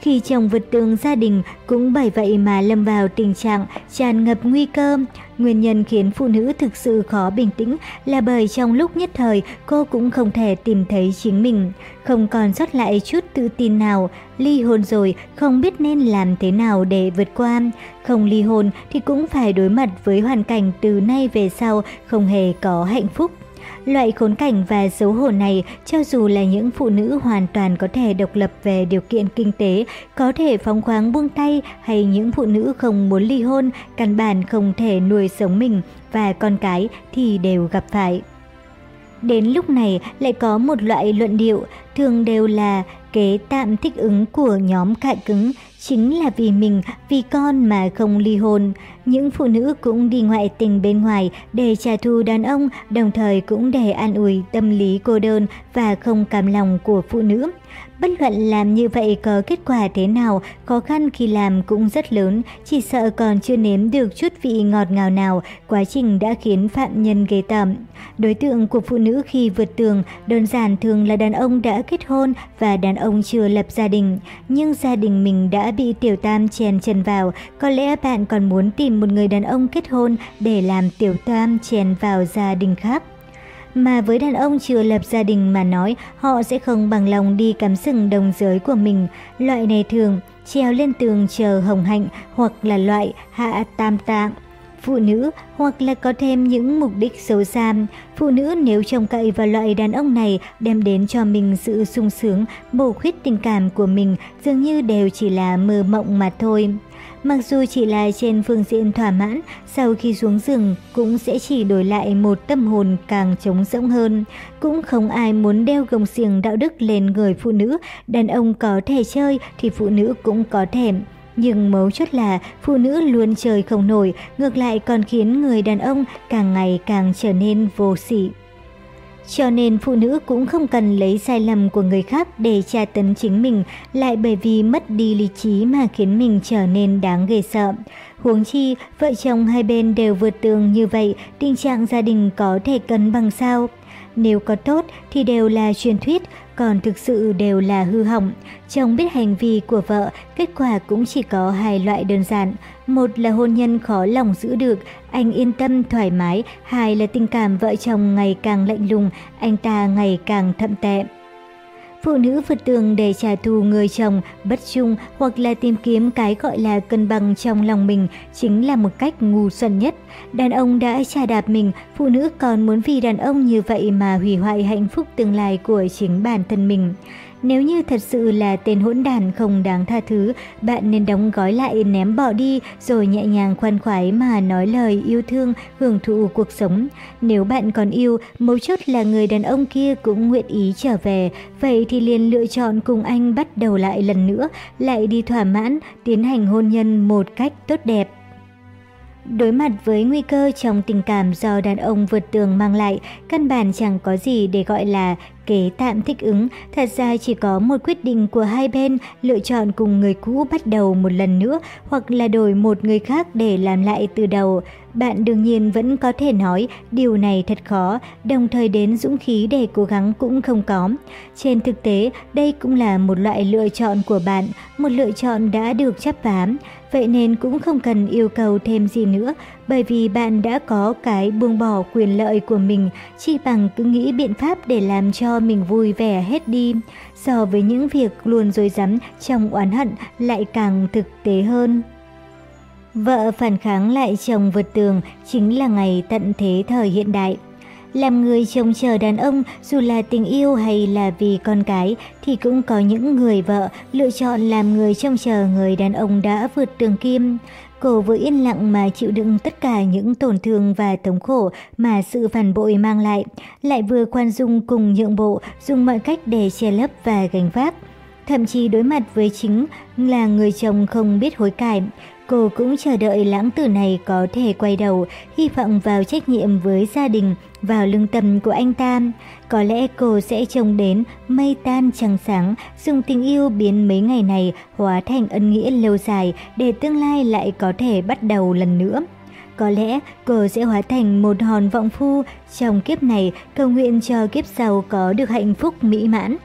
Khi chồng vượt tường gia đình cũng bởi vậy mà lâm vào tình trạng tràn ngập nguy cơ. Nguyên nhân khiến phụ nữ thực sự khó bình tĩnh là bởi trong lúc nhất thời cô cũng không thể tìm thấy chính mình, không còn sót lại chút tự tin nào. Ly hôn rồi, không biết nên làm thế nào để vượt qua. Không ly hôn thì cũng phải đối mặt với hoàn cảnh từ nay về sau không hề có hạnh phúc. Loại khốn cảnh và xấu hổ này, cho dù là những phụ nữ hoàn toàn có thể độc lập về điều kiện kinh tế, có thể phóng khoáng buông tay hay những phụ nữ không muốn ly hôn, căn bản không thể nuôi sống mình và con cái thì đều gặp phải. Đến lúc này lại có một loại luận điệu, thường đều là kế tạm thích ứng của nhóm cại cứng, chính là vì mình, vì con mà không ly hôn. Những phụ nữ cũng đi ngoại tình bên ngoài để trả thù đàn ông, đồng thời cũng để an ủi tâm lý cô đơn và không cảm lòng của phụ nữ. Bất luận làm như vậy có kết quả thế nào, khó khăn khi làm cũng rất lớn, chỉ sợ còn chưa nếm được chút vị ngọt ngào nào, quá trình đã khiến phạm nhân ghê tởm. Đối tượng của phụ nữ khi vượt tường đơn giản thường là đàn ông đã kết hôn và đàn ông chưa lập gia đình, nhưng gia đình mình đã bị tiểu tam chèn chân vào, có lẽ bạn còn muốn tìm một người đàn ông kết hôn để làm tiểu tam chèn vào gia đình khác. Mà với đàn ông chưa lập gia đình mà nói, họ sẽ không bằng lòng đi cắm sừng đồng giới của mình. Loại này thường treo lên tường chờ hồng hạnh hoặc là loại hạ tam tạng phụ nữ hoặc là có thêm những mục đích xấu xa. Phụ nữ nếu trông cậy vào loại đàn ông này đem đến cho mình sự sung sướng, bổ khuyết tình cảm của mình dường như đều chỉ là mơ mộng mà thôi. Mặc dù chỉ là trên phương diện thỏa mãn, sau khi xuống giường cũng sẽ chỉ đổi lại một tâm hồn càng trống rỗng hơn. Cũng không ai muốn đeo gồng xiềng đạo đức lên người phụ nữ, đàn ông có thể chơi thì phụ nữ cũng có thể. Nhưng mấu chốt là phụ nữ luôn chơi không nổi, ngược lại còn khiến người đàn ông càng ngày càng trở nên vô sỉ. Cho nên phụ nữ cũng không cần lấy sai lầm của người khác để tra tấn chính mình, lại bởi vì mất đi lý trí mà khiến mình trở nên đáng ghê sợ. Huống chi, vợ chồng hai bên đều vượt tường như vậy, tình trạng gia đình có thể cân bằng sao? Nếu có tốt thì đều là truyền thuyết, còn thực sự đều là hư hỏng. Chồng biết hành vi của vợ, kết quả cũng chỉ có hai loại đơn giản. Một là hôn nhân khó lòng giữ được, anh yên tâm thoải mái. Hai là tình cảm vợ chồng ngày càng lạnh lùng, anh ta ngày càng thậm tệ. Phụ nữ vượt tường để trả thù người chồng, bất trung hoặc là tìm kiếm cái gọi là cân bằng trong lòng mình chính là một cách ngu xuẩn nhất. Đàn ông đã trả đạp mình, phụ nữ còn muốn vì đàn ông như vậy mà hủy hoại hạnh phúc tương lai của chính bản thân mình. Nếu như thật sự là tên hỗn đàn không đáng tha thứ, bạn nên đóng gói lại ném bỏ đi rồi nhẹ nhàng khoan khoái mà nói lời yêu thương, hưởng thụ cuộc sống. Nếu bạn còn yêu, mấu chốt là người đàn ông kia cũng nguyện ý trở về, vậy thì liền lựa chọn cùng anh bắt đầu lại lần nữa, lại đi thỏa mãn, tiến hành hôn nhân một cách tốt đẹp. Đối mặt với nguy cơ trong tình cảm do đàn ông vượt tường mang lại, căn bản chẳng có gì để gọi là kế tạm thích ứng, thật ra chỉ có một quyết định của hai bên lựa chọn cùng người cũ bắt đầu một lần nữa hoặc là đổi một người khác để làm lại từ đầu. Bạn đương nhiên vẫn có thể nói điều này thật khó, đồng thời đến dũng khí để cố gắng cũng không có. Trên thực tế, đây cũng là một loại lựa chọn của bạn, một lựa chọn đã được chấp vám. Vậy nên cũng không cần yêu cầu thêm gì nữa, bởi vì bạn đã có cái buông bỏ quyền lợi của mình, chỉ bằng cứ nghĩ biện pháp để làm cho mình vui vẻ hết đi. So với những việc luôn dối rắm trong oán hận lại càng thực tế hơn. Vợ phản kháng lại chồng vượt tường chính là ngày tận thế thời hiện đại. Làm người trông chờ đàn ông dù là tình yêu hay là vì con cái thì cũng có những người vợ lựa chọn làm người trông chờ người đàn ông đã vượt tường kim. Cô vừa yên lặng mà chịu đựng tất cả những tổn thương và thống khổ mà sự phản bội mang lại, lại vừa khoan dung cùng nhượng bộ, dùng mọi cách để che lấp và gánh vác. Thậm chí đối mặt với chính là người chồng không biết hối cải, Cô cũng chờ đợi lãng tử này có thể quay đầu, hy vọng vào trách nhiệm với gia đình, vào lương tâm của anh ta. Có lẽ cô sẽ trông đến mây tan trăng sáng, dùng tình yêu biến mấy ngày này hóa thành ân nghĩa lâu dài để tương lai lại có thể bắt đầu lần nữa. Có lẽ cô sẽ hóa thành một hòn vọng phu trong kiếp này cầu nguyện cho kiếp sau có được hạnh phúc mỹ mãn.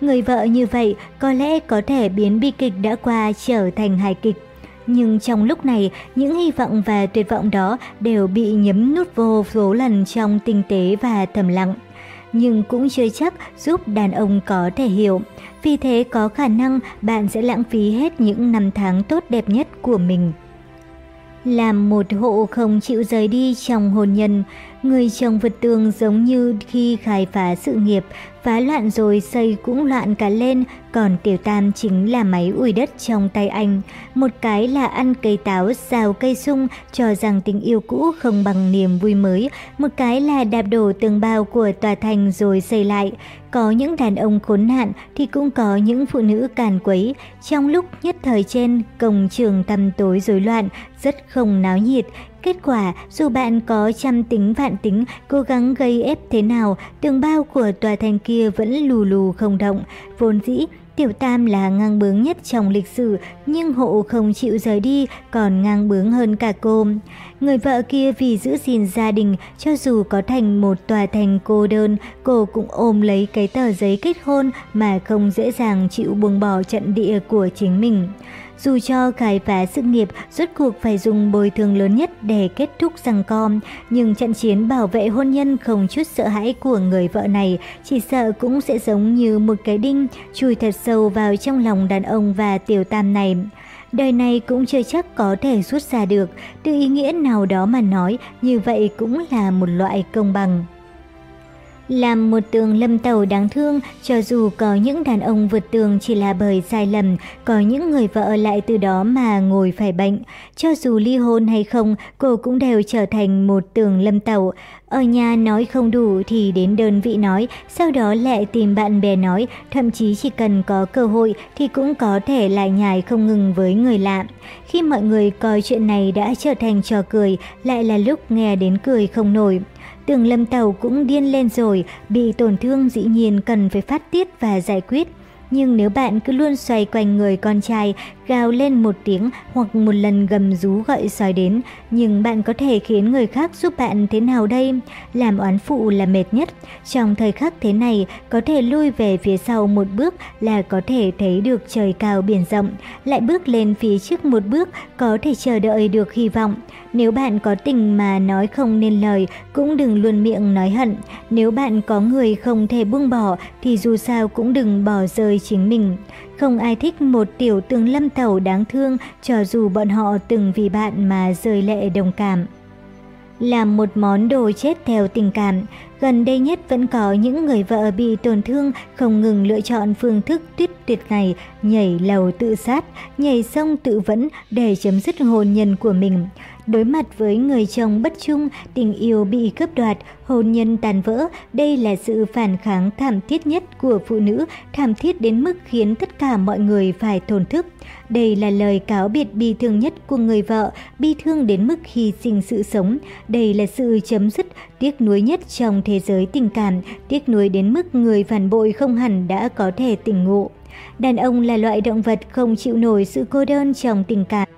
Người vợ như vậy có lẽ có thể biến bi kịch đã qua trở thành hài kịch. Nhưng trong lúc này, những hy vọng và tuyệt vọng đó đều bị nhấm nút vô số lần trong tinh tế và thầm lặng. Nhưng cũng chưa chắc giúp đàn ông có thể hiểu. Vì thế có khả năng bạn sẽ lãng phí hết những năm tháng tốt đẹp nhất của mình. Làm một hộ không chịu rời đi trong hôn nhân, người chồng vượt tường giống như khi khai phá sự nghiệp, phá loạn rồi xây cũng loạn cả lên, còn tiểu tam chính là máy ủi đất trong tay anh. Một cái là ăn cây táo, xào cây sung, cho rằng tình yêu cũ không bằng niềm vui mới. Một cái là đạp đổ tường bao của tòa thành rồi xây lại. Có những đàn ông khốn nạn thì cũng có những phụ nữ càn quấy. Trong lúc nhất thời trên, công trường tăm tối rối loạn, rất không náo nhiệt. Kết quả, dù bạn có trăm tính vạn tính, cố gắng gây ép thế nào, tường bao của tòa thành kia vẫn lù lù không động. Vốn dĩ, Tiểu Tam là ngang bướng nhất trong lịch sử, nhưng hộ không chịu rời đi, còn ngang bướng hơn cả cô. Người vợ kia vì giữ gìn gia đình, cho dù có thành một tòa thành cô đơn, cô cũng ôm lấy cái tờ giấy kết hôn mà không dễ dàng chịu buông bỏ trận địa của chính mình. Dù cho cải phá sự nghiệp rốt cuộc phải dùng bồi thường lớn nhất để kết thúc rằng co, nhưng trận chiến bảo vệ hôn nhân không chút sợ hãi của người vợ này chỉ sợ cũng sẽ giống như một cái đinh chui thật sâu vào trong lòng đàn ông và tiểu tam này. Đời này cũng chưa chắc có thể rút ra được, từ ý nghĩa nào đó mà nói, như vậy cũng là một loại công bằng. Làm một tường lâm tàu đáng thương, cho dù có những đàn ông vượt tường chỉ là bởi sai lầm, có những người vợ lại từ đó mà ngồi phải bệnh. Cho dù ly hôn hay không, cô cũng đều trở thành một tường lâm tàu. Ở nhà nói không đủ thì đến đơn vị nói, sau đó lại tìm bạn bè nói, thậm chí chỉ cần có cơ hội thì cũng có thể lại nhài không ngừng với người lạ. Khi mọi người coi chuyện này đã trở thành trò cười, lại là lúc nghe đến cười không nổi tường lâm tàu cũng điên lên rồi, bị tổn thương dĩ nhiên cần phải phát tiết và giải quyết. Nhưng nếu bạn cứ luôn xoay quanh người con trai, gào lên một tiếng hoặc một lần gầm rú gọi sói đến, nhưng bạn có thể khiến người khác giúp bạn thế nào đây? Làm oán phụ là mệt nhất. Trong thời khắc thế này, có thể lui về phía sau một bước là có thể thấy được trời cao biển rộng, lại bước lên phía trước một bước có thể chờ đợi được hy vọng. Nếu bạn có tình mà nói không nên lời, cũng đừng luôn miệng nói hận. Nếu bạn có người không thể buông bỏ, thì dù sao cũng đừng bỏ rơi chính mình. Không ai thích một tiểu tường lâm tàu đáng thương, cho dù bọn họ từng vì bạn mà rơi lệ đồng cảm. Làm một món đồ chết theo tình cảm, gần đây nhất vẫn có những người vợ bị tổn thương không ngừng lựa chọn phương thức tuyết tuyệt ngày, nhảy lầu tự sát, nhảy sông tự vẫn để chấm dứt hôn nhân của mình. Đối mặt với người chồng bất trung, tình yêu bị cướp đoạt, hôn nhân tàn vỡ, đây là sự phản kháng thảm thiết nhất của phụ nữ, thảm thiết đến mức khiến tất cả mọi người phải thổn thức. Đây là lời cáo biệt bi thương nhất của người vợ, bi thương đến mức hy sinh sự sống. Đây là sự chấm dứt, tiếc nuối nhất trong thế giới tình cảm, tiếc nuối đến mức người phản bội không hẳn đã có thể tỉnh ngộ. Đàn ông là loại động vật không chịu nổi sự cô đơn trong tình cảm.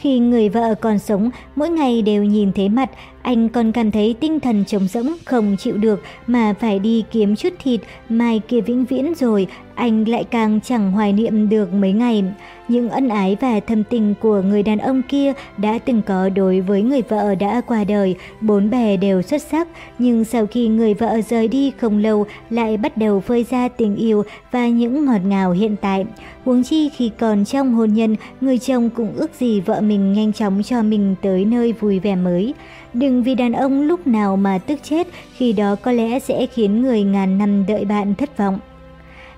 Khi người vợ còn sống, mỗi ngày đều nhìn thấy mặt, anh còn cảm thấy tinh thần trống rỗng, không chịu được mà phải đi kiếm chút thịt, mai kia vĩnh viễn rồi, anh lại càng chẳng hoài niệm được mấy ngày. Những ân ái và thâm tình của người đàn ông kia đã từng có đối với người vợ đã qua đời, bốn bề đều xuất sắc, nhưng sau khi người vợ rời đi không lâu lại bắt đầu phơi ra tình yêu và những ngọt ngào hiện tại. Huống chi khi còn trong hôn nhân, người chồng cũng ước gì vợ mình nhanh chóng cho mình tới nơi vui vẻ mới. Đừng vì đàn ông lúc nào mà tức chết, khi đó có lẽ sẽ khiến người ngàn năm đợi bạn thất vọng.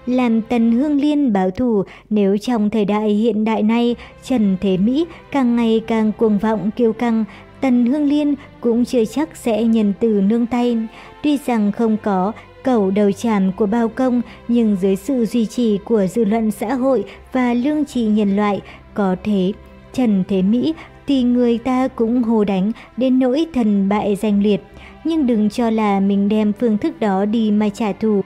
Làm Tần Hương Liên báo thù nếu trong thời đại hiện đại này Trần Thế Mỹ càng ngày càng cuồng vọng kiêu căng, Tần Hương Liên cũng chưa chắc sẽ nhân từ nương tay. Tuy rằng không có cầu đầu chàm của bao công nhưng dưới sự duy trì của dư luận xã hội và lương trị nhân loại có thế Trần Thế Mỹ thì người ta cũng hồ đánh đến nỗi thần bại danh liệt. Nhưng đừng cho là mình đem phương thức đó đi mà trả thù.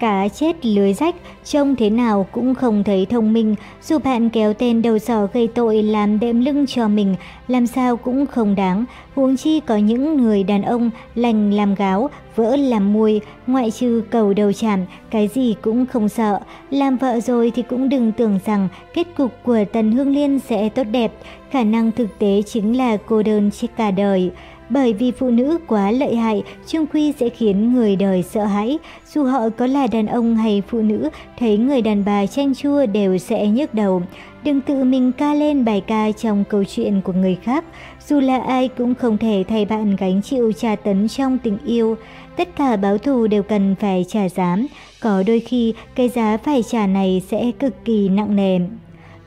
Cá chết lưới rách, trông thế nào cũng không thấy thông minh, dù bạn kéo tên đầu sỏ gây tội làm đệm lưng cho mình, làm sao cũng không đáng. Huống chi có những người đàn ông lành làm gáo, vỡ làm mùi, ngoại trừ cầu đầu chạm, cái gì cũng không sợ. Làm vợ rồi thì cũng đừng tưởng rằng kết cục của Tần Hương Liên sẽ tốt đẹp, khả năng thực tế chính là cô đơn chết cả đời. Bởi vì phụ nữ quá lợi hại, chung quy sẽ khiến người đời sợ hãi. Dù họ có là đàn ông hay phụ nữ, thấy người đàn bà chanh chua đều sẽ nhức đầu. Đừng tự mình ca lên bài ca trong câu chuyện của người khác. Dù là ai cũng không thể thay bạn gánh chịu tra tấn trong tình yêu. Tất cả báo thù đều cần phải trả giá. Có đôi khi, cái giá phải trả này sẽ cực kỳ nặng nề.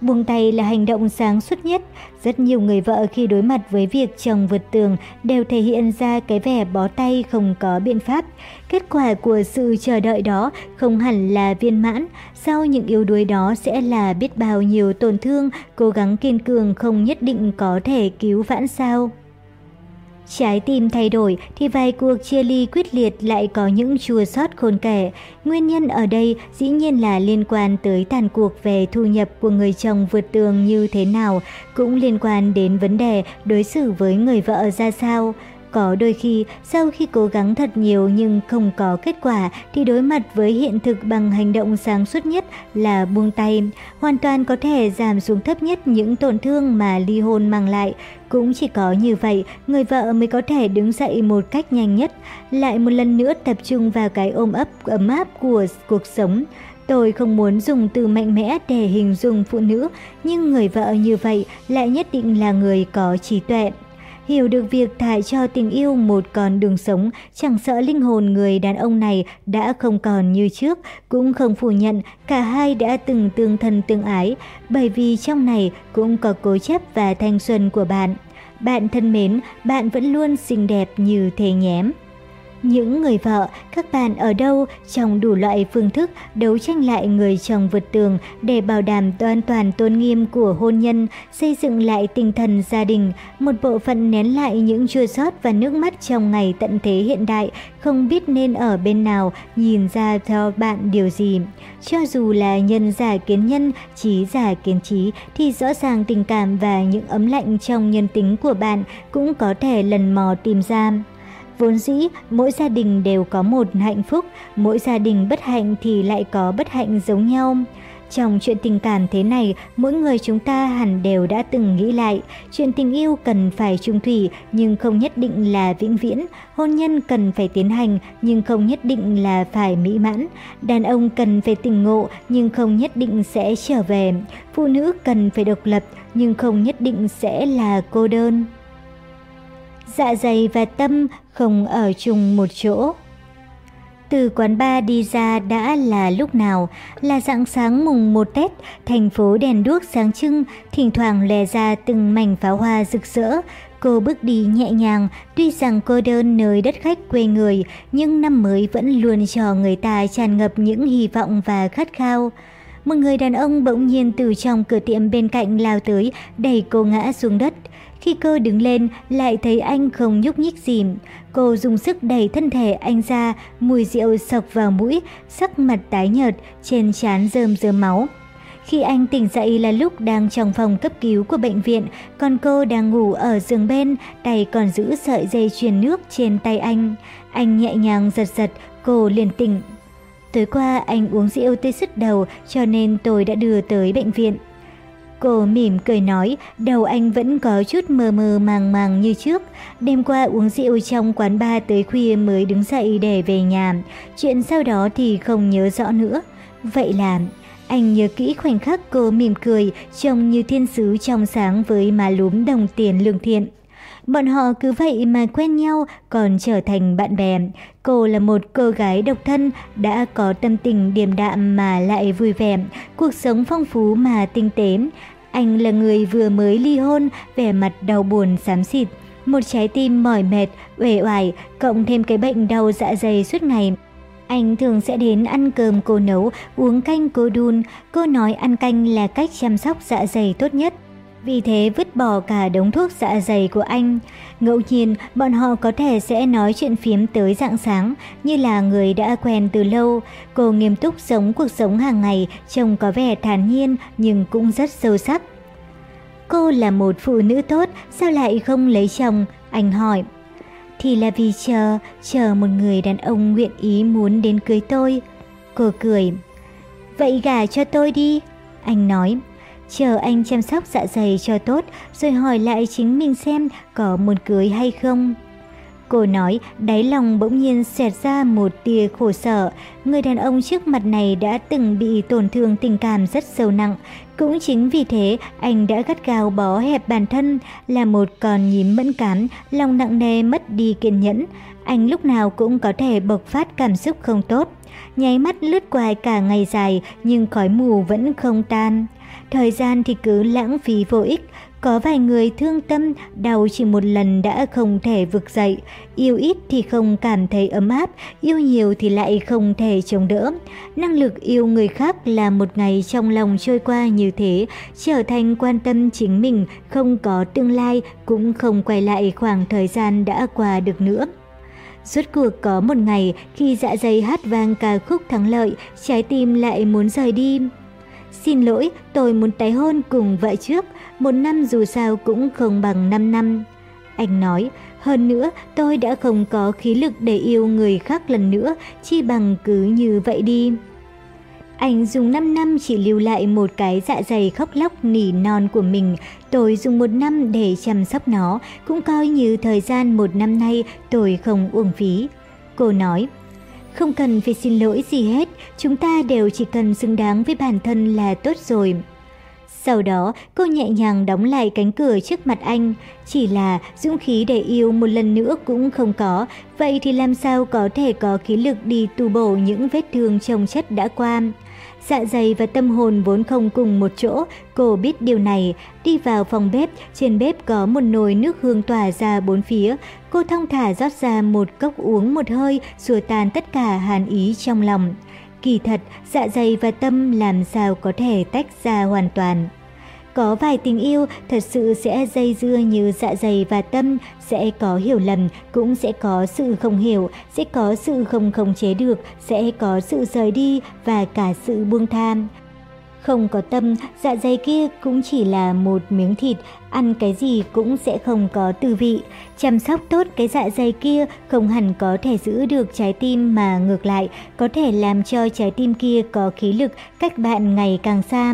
Buông tay là hành động sáng suốt nhất. Rất nhiều người vợ khi đối mặt với việc chồng vượt tường đều thể hiện ra cái vẻ bó tay không có biện pháp. Kết quả của sự chờ đợi đó không hẳn là viên mãn. Sau những yếu đuối đó sẽ là biết bao nhiêu tổn thương, cố gắng kiên cường không nhất định có thể cứu vãn sao. Trái tim thay đổi thì vài cuộc chia ly quyết liệt lại có những chua sót khôn kể. Nguyên nhân ở đây dĩ nhiên là liên quan tới tàn cuộc về thu nhập của người chồng vượt tường như thế nào, cũng liên quan đến vấn đề đối xử với người vợ ra sao. Có đôi khi, sau khi cố gắng thật nhiều nhưng không có kết quả thì đối mặt với hiện thực bằng hành động sáng suốt nhất là buông tay. Hoàn toàn có thể giảm xuống thấp nhất những tổn thương mà ly hôn mang lại. Cũng chỉ có như vậy, người vợ mới có thể đứng dậy một cách nhanh nhất, lại một lần nữa tập trung vào cái ôm ấp ấm áp của cuộc sống. Tôi không muốn dùng từ mạnh mẽ để hình dung phụ nữ, nhưng người vợ như vậy lại nhất định là người có trí tuệ. Hiểu được việc thải cho tình yêu một con đường sống, chẳng sợ linh hồn người đàn ông này đã không còn như trước, cũng không phủ nhận cả hai đã từng tương thân tương ái, bởi vì trong này cũng có cố chấp và thanh xuân của bạn. Bạn thân mến, bạn vẫn luôn xinh đẹp như thế nhém. Những người vợ, các bạn ở đâu trong đủ loại phương thức đấu tranh lại người chồng vượt tường để bảo đảm toàn toàn tôn nghiêm của hôn nhân, xây dựng lại tinh thần gia đình, một bộ phận nén lại những chua sót và nước mắt trong ngày tận thế hiện đại, không biết nên ở bên nào, nhìn ra cho bạn điều gì. Cho dù là nhân giả kiến nhân, trí giả kiến trí, thì rõ ràng tình cảm và những ấm lạnh trong nhân tính của bạn cũng có thể lần mò tìm ra. Vốn dĩ, mỗi gia đình đều có một hạnh phúc, mỗi gia đình bất hạnh thì lại có bất hạnh giống nhau. Trong chuyện tình cảm thế này, mỗi người chúng ta hẳn đều đã từng nghĩ lại. Chuyện tình yêu cần phải trung thủy nhưng không nhất định là vĩnh viễn. Hôn nhân cần phải tiến hành nhưng không nhất định là phải mỹ mãn. Đàn ông cần phải tình ngộ nhưng không nhất định sẽ trở về. Phụ nữ cần phải độc lập nhưng không nhất định sẽ là cô đơn. Dạ dày và tâm không ở chung một chỗ. Từ quán bar đi ra đã là lúc nào, là dạng sáng mùng 1 Tết, thành phố đèn đuốc sáng trưng, thỉnh thoảng lè ra từng mảnh pháo hoa rực rỡ. Cô bước đi nhẹ nhàng, tuy rằng cô đơn nơi đất khách quê người, nhưng năm mới vẫn luôn cho người ta tràn ngập những hy vọng và khát khao. Một người đàn ông bỗng nhiên từ trong cửa tiệm bên cạnh lao tới, đẩy cô ngã xuống đất. Khi cô đứng lên, lại thấy anh không nhúc nhích gì. Cô dùng sức đẩy thân thể anh ra, mùi rượu sộc vào mũi, sắc mặt tái nhợt, trên trán rơm rơm máu. Khi anh tỉnh dậy là lúc đang trong phòng cấp cứu của bệnh viện, còn cô đang ngủ ở giường bên, tay còn giữ sợi dây truyền nước trên tay anh. Anh nhẹ nhàng giật giật, cô liền tỉnh. Tối qua anh uống rượu tê sứt đầu cho nên tôi đã đưa tới bệnh viện. Cô mỉm cười nói, đầu anh vẫn có chút mờ mờ màng màng như trước. Đêm qua uống rượu trong quán bar tới khuya mới đứng dậy để về nhà. Chuyện sau đó thì không nhớ rõ nữa. Vậy là... Anh nhớ kỹ khoảnh khắc cô mỉm cười, trông như thiên sứ trong sáng với má lúm đồng tiền lương thiện. bọn họ cứ vậy mà quen nhau còn trở thành bạn bè. Cô là một cô gái độc thân, đã có tâm tình điềm đạm mà lại vui vẻ, cuộc sống phong phú mà tinh tế. Anh là người vừa mới ly hôn, vẻ mặt đau buồn xám xịt, một trái tim mỏi mệt, uể oải, cộng thêm cái bệnh đau dạ dày suốt ngày. Anh thường sẽ đến ăn cơm cô nấu, uống canh cô đun. Cô nói ăn canh là cách chăm sóc dạ dày tốt nhất. Vì thế vứt bỏ cả đống thuốc dạ dày của anh. Ngẫu nhiên, bọn họ có thể sẽ nói chuyện phiếm tới dạng sáng, như là người đã quen từ lâu. Cô nghiêm túc sống cuộc sống hàng ngày, trông có vẻ thản nhiên nhưng cũng rất sâu sắc. Cô là một phụ nữ tốt, sao lại không lấy chồng? Anh hỏi. Thì là vì chờ, chờ một người đàn ông nguyện ý muốn đến cưới tôi. Cô cười. Vậy gả cho tôi đi. Anh nói chờ anh chăm sóc dạ dày cho tốt rồi hỏi lại chính mình xem có muốn cưới hay không. Cô nói đáy lòng bỗng nhiên xẹt ra một tia khổ sở. Người đàn ông trước mặt này đã từng bị tổn thương tình cảm rất sâu nặng. Cũng chính vì thế anh đã gắt gao bó hẹp bản thân là một con nhím mẫn cán, lòng nặng nề mất đi kiên nhẫn. Anh lúc nào cũng có thể bộc phát cảm xúc không tốt. Nháy mắt lướt qua cả ngày dài nhưng khói mù vẫn không tan. Thời gian thì cứ lãng phí vô ích, có vài người thương tâm, đau chỉ một lần đã không thể vực dậy, yêu ít thì không cảm thấy ấm áp, yêu nhiều thì lại không thể chống đỡ. Năng lực yêu người khác là một ngày trong lòng trôi qua như thế, trở thành quan tâm chính mình, không có tương lai, cũng không quay lại khoảng thời gian đã qua được nữa. Rốt cuộc có một ngày khi dạ dày hát vang ca khúc thắng lợi, trái tim lại muốn rời đi. Xin lỗi, tôi muốn tái hôn cùng vợ trước, một năm dù sao cũng không bằng 5 năm. Anh nói, hơn nữa tôi đã không có khí lực để yêu người khác lần nữa, chi bằng cứ như vậy đi. Anh dùng 5 năm chỉ lưu lại một cái dạ dày khóc lóc nỉ non của mình. Tôi dùng một năm để chăm sóc nó, cũng coi như thời gian một năm nay tôi không uổng phí. Cô nói, không cần phải xin lỗi gì hết, chúng ta đều chỉ cần xứng đáng với bản thân là tốt rồi. Sau đó, cô nhẹ nhàng đóng lại cánh cửa trước mặt anh. Chỉ là dũng khí để yêu một lần nữa cũng không có, vậy thì làm sao có thể có khí lực đi tu bổ những vết thương trồng chất đã qua. Dạ dày và tâm hồn vốn không cùng một chỗ, cô biết điều này. Đi vào phòng bếp, trên bếp có một nồi nước hương tỏa ra bốn phía. Cô thong thả rót ra một cốc uống một hơi, xua tan tất cả hàn ý trong lòng. Kỳ thật, dạ dày và tâm làm sao có thể tách ra hoàn toàn. Có vài tình yêu thật sự sẽ dây dưa như dạ dày và tâm, sẽ có hiểu lầm, cũng sẽ có sự không hiểu, sẽ có sự không khống chế được, sẽ có sự rời đi và cả sự buông tham. Không có tâm, dạ dày kia cũng chỉ là một miếng thịt, ăn cái gì cũng sẽ không có tư vị. Chăm sóc tốt cái dạ dày kia không hẳn có thể giữ được trái tim mà ngược lại, có thể làm cho trái tim kia có khí lực cách bạn ngày càng xa.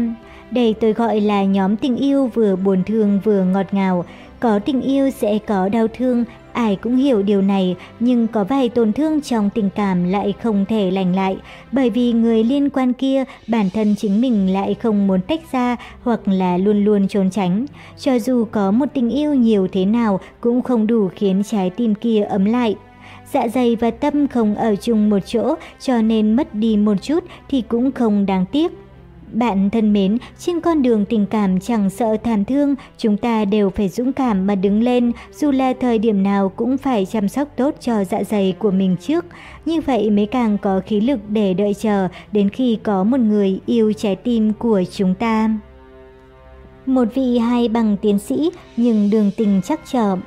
Đây tôi gọi là nhóm tình yêu vừa buồn thương vừa ngọt ngào. Có tình yêu sẽ có đau thương, ai cũng hiểu điều này, nhưng có vài tổn thương trong tình cảm lại không thể lành lại, bởi vì người liên quan kia bản thân chính mình lại không muốn tách ra hoặc là luôn luôn trốn tránh. Cho dù có một tình yêu nhiều thế nào cũng không đủ khiến trái tim kia ấm lại. Dạ dày và tâm không ở chung một chỗ cho nên mất đi một chút thì cũng không đáng tiếc. Bạn thân mến, trên con đường tình cảm chẳng sợ thảm thương, chúng ta đều phải dũng cảm mà đứng lên, dù là thời điểm nào cũng phải chăm sóc tốt cho dạ dày của mình trước. Như vậy mới càng có khí lực để đợi chờ đến khi có một người yêu trái tim của chúng ta. Một vị hai bằng tiến sĩ nhưng đường tình chắc chậm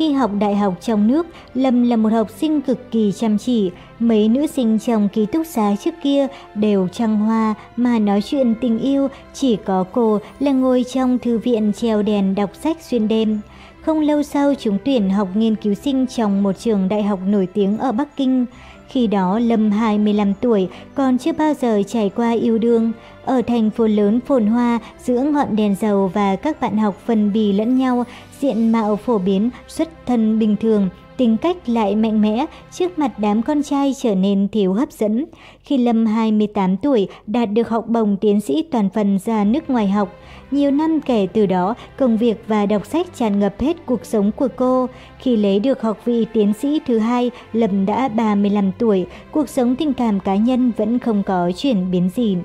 khi học đại học trong nước, Lâm là một học sinh cực kỳ chăm chỉ. Mấy nữ sinh trong ký túc xá trước kia đều trăng hoa mà nói chuyện tình yêu, chỉ có cô là ngồi trong thư viện treo đèn đọc sách xuyên đêm. Không lâu sau chúng tuyển học nghiên cứu sinh trong một trường đại học nổi tiếng ở Bắc Kinh. Khi đó Lâm 25 tuổi, còn chưa bao giờ trải qua yêu đương. Ở thành phố lớn phồn hoa, giữa ngọn đèn dầu và các bạn học phân bì lẫn nhau, diện mạo phổ biến, xuất thân bình thường, tính cách lại mạnh mẽ, trước mặt đám con trai trở nên thiếu hấp dẫn. Khi Lâm 28 tuổi đạt được học bổng tiến sĩ toàn phần ra nước ngoài học, nhiều năm kể từ đó, công việc và đọc sách tràn ngập hết cuộc sống của cô. Khi lấy được học vị tiến sĩ thứ hai, Lâm đã 35 tuổi, cuộc sống tình cảm cá nhân vẫn không có chuyển biến gì.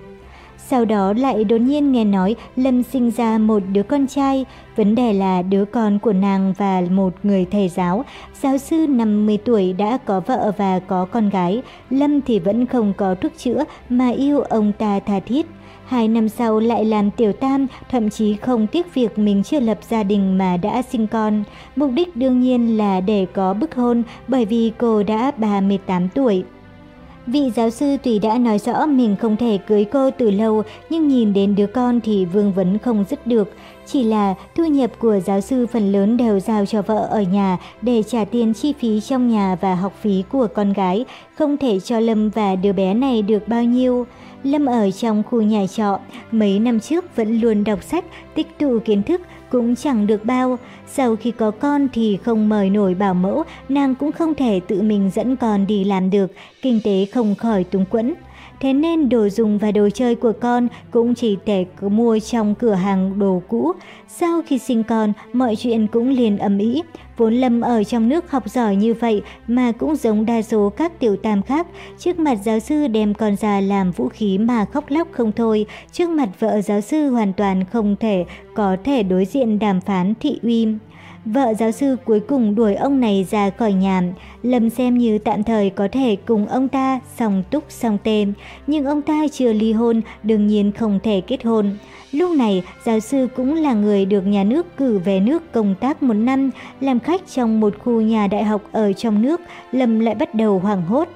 Sau đó lại đột nhiên nghe nói Lâm sinh ra một đứa con trai. Vấn đề là đứa con của nàng và một người thầy giáo, giáo sư 50 tuổi đã có vợ và có con gái. Lâm thì vẫn không có thuốc chữa mà yêu ông ta tha thiết. Hai năm sau lại làm tiểu tam, thậm chí không tiếc việc mình chưa lập gia đình mà đã sinh con. Mục đích đương nhiên là để có bức hôn bởi vì cô đã 38 tuổi. Vị giáo sư tùy đã nói rõ mình không thể cưới cô từ lâu, nhưng nhìn đến đứa con thì vương vấn không dứt được. Chỉ là thu nhập của giáo sư phần lớn đều giao cho vợ ở nhà để trả tiền chi phí trong nhà và học phí của con gái, không thể cho Lâm và đứa bé này được bao nhiêu. Lâm ở trong khu nhà trọ, mấy năm trước vẫn luôn đọc sách, tích tụ kiến thức, cũng chẳng được bao. Sau khi có con thì không mời nổi bảo mẫu, nàng cũng không thể tự mình dẫn con đi làm được, kinh tế không khỏi túng quẫn. Thế nên đồ dùng và đồ chơi của con cũng chỉ thể mua trong cửa hàng đồ cũ. Sau khi sinh con, mọi chuyện cũng liền ầm ĩ. Vốn Lâm ở trong nước học giỏi như vậy mà cũng giống đa số các tiểu tam khác. Trước mặt giáo sư đem con ra làm vũ khí mà khóc lóc không thôi. Trước mặt vợ giáo sư hoàn toàn không thể có thể đối diện đàm phán thị uy. Vợ giáo sư cuối cùng đuổi ông này ra khỏi nhà, Lâm xem như tạm thời có thể cùng ông ta song túc song tên, nhưng ông ta chưa ly hôn, đương nhiên không thể kết hôn. Lúc này, giáo sư cũng là người được nhà nước cử về nước công tác một năm, làm khách trong một khu nhà đại học ở trong nước, Lâm lại bắt đầu hoảng hốt.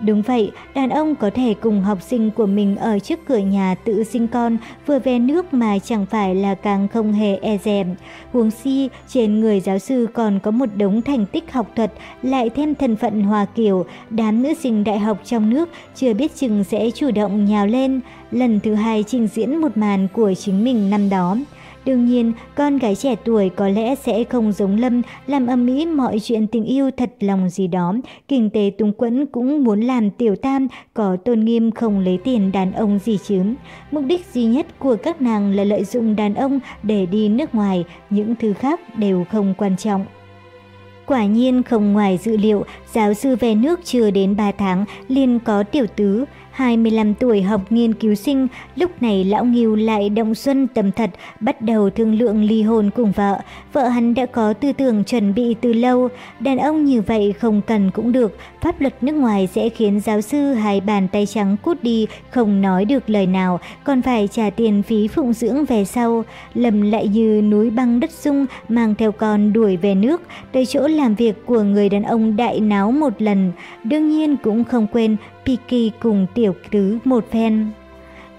Đúng vậy, đàn ông có thể cùng học sinh của mình ở trước cửa nhà tự sinh con vừa về nước mà chẳng phải là càng không hề e dèm. Huống si, trên người giáo sư còn có một đống thành tích học thuật, lại thêm thân phận hòa kiểu, đám nữ sinh đại học trong nước chưa biết chừng sẽ chủ động nhào lên. Lần thứ hai trình diễn một màn của chính mình năm đó. Đương nhiên, con gái trẻ tuổi có lẽ sẽ không giống Lâm, làm âm mỹ mọi chuyện tình yêu thật lòng gì đó. Kinh tế tung quẫn cũng muốn làm tiểu tam, có tôn nghiêm không lấy tiền đàn ông gì chứ. Mục đích duy nhất của các nàng là lợi dụng đàn ông để đi nước ngoài, những thứ khác đều không quan trọng. Quả nhiên không ngoài dự liệu, giáo sư về nước chưa đến 3 tháng liền có tiểu tứ. 25 tuổi học nghiên cứu sinh, lúc này lão Nghiêu lại động xuân tâm thật, bắt đầu thương lượng ly hôn cùng vợ. Vợ hắn đã có tư tưởng chuẩn bị từ lâu, đàn ông như vậy không cần cũng được, pháp luật nước ngoài sẽ khiến giáo sư hai bàn tay trắng cút đi, không nói được lời nào, còn phải trả tiền phí phụng dưỡng về sau. Lầm lại như núi băng đất sung, mang theo con đuổi về nước, tới chỗ làm việc của người đàn ông đại náo một lần. Đương nhiên cũng không quên Piki cùng tiểu tứ một phen.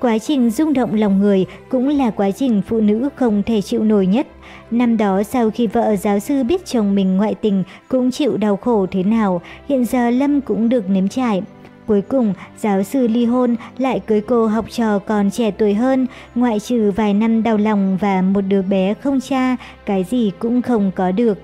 Quá trình rung động lòng người cũng là quá trình phụ nữ không thể chịu nổi nhất. Năm đó sau khi vợ giáo sư biết chồng mình ngoại tình cũng chịu đau khổ thế nào, hiện giờ Lâm cũng được nếm trải. Cuối cùng, giáo sư ly hôn lại cưới cô học trò còn trẻ tuổi hơn, ngoại trừ vài năm đau lòng và một đứa bé không cha, cái gì cũng không có được.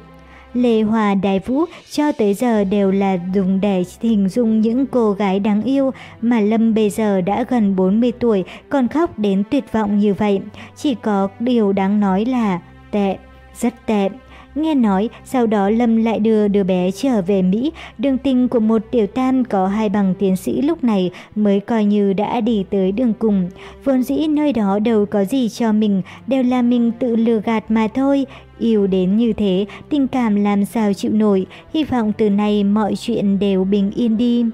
Lê Hòa Đài Vũ cho tới giờ đều là dùng để hình dung những cô gái đáng yêu mà Lâm bây giờ đã gần 40 tuổi còn khóc đến tuyệt vọng như vậy. Chỉ có điều đáng nói là tệ, rất tệ. Nghe nói, sau đó Lâm lại đưa đứa bé trở về Mỹ, đường tình của một tiểu tam có hai bằng tiến sĩ lúc này mới coi như đã đi tới đường cùng. Vốn dĩ nơi đó đâu có gì cho mình, đều là mình tự lừa gạt mà thôi. Yêu đến như thế, tình cảm làm sao chịu nổi, hy vọng từ nay mọi chuyện đều bình yên đi.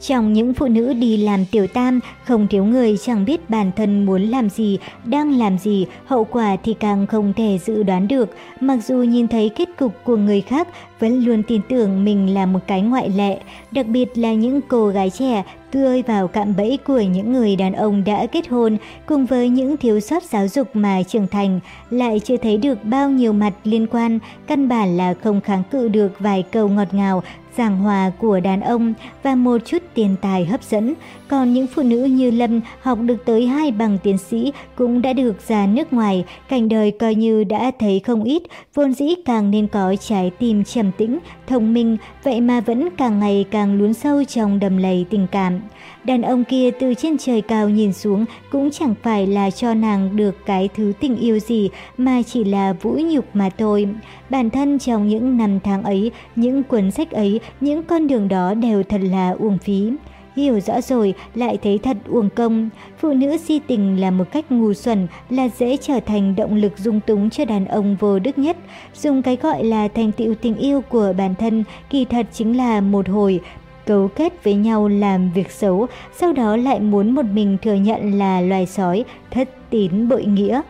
Trong những phụ nữ đi làm tiểu tam, không thiếu người chẳng biết bản thân muốn làm gì, đang làm gì, hậu quả thì càng không thể dự đoán được. Mặc dù nhìn thấy kết cục của người khác, vẫn luôn tin tưởng mình là một cái ngoại lệ. Đặc biệt là những cô gái trẻ tươi vào cạm bẫy của những người đàn ông đã kết hôn cùng với những thiếu sót giáo dục mà trưởng thành, lại chưa thấy được bao nhiêu mặt liên quan, căn bản là không kháng cự được vài câu ngọt ngào giảng hòa của đàn ông và một chút tiền tài hấp dẫn. Còn những phụ nữ như Lâm học được tới hai bằng tiến sĩ cũng đã được ra nước ngoài, cảnh đời coi như đã thấy không ít, vốn dĩ càng nên có trái tim trầm tĩnh, thông minh, vậy mà vẫn càng ngày càng lún sâu trong đầm lầy tình cảm. Đàn ông kia từ trên trời cao nhìn xuống cũng chẳng phải là cho nàng được cái thứ tình yêu gì mà chỉ là vũ nhục mà thôi. Bản thân trong những năm tháng ấy, những cuốn sách ấy, những con đường đó đều thật là uổng phí. Hiểu rõ rồi lại thấy thật uổng công. Phụ nữ si tình là một cách ngu xuẩn là dễ trở thành động lực dung túng cho đàn ông vô đức nhất. Dùng cái gọi là thành tựu tình yêu của bản thân kỳ thật chính là một hồi cấu kết với nhau làm việc xấu, sau đó lại muốn một mình thừa nhận là loài sói, thất tín bội nghĩa.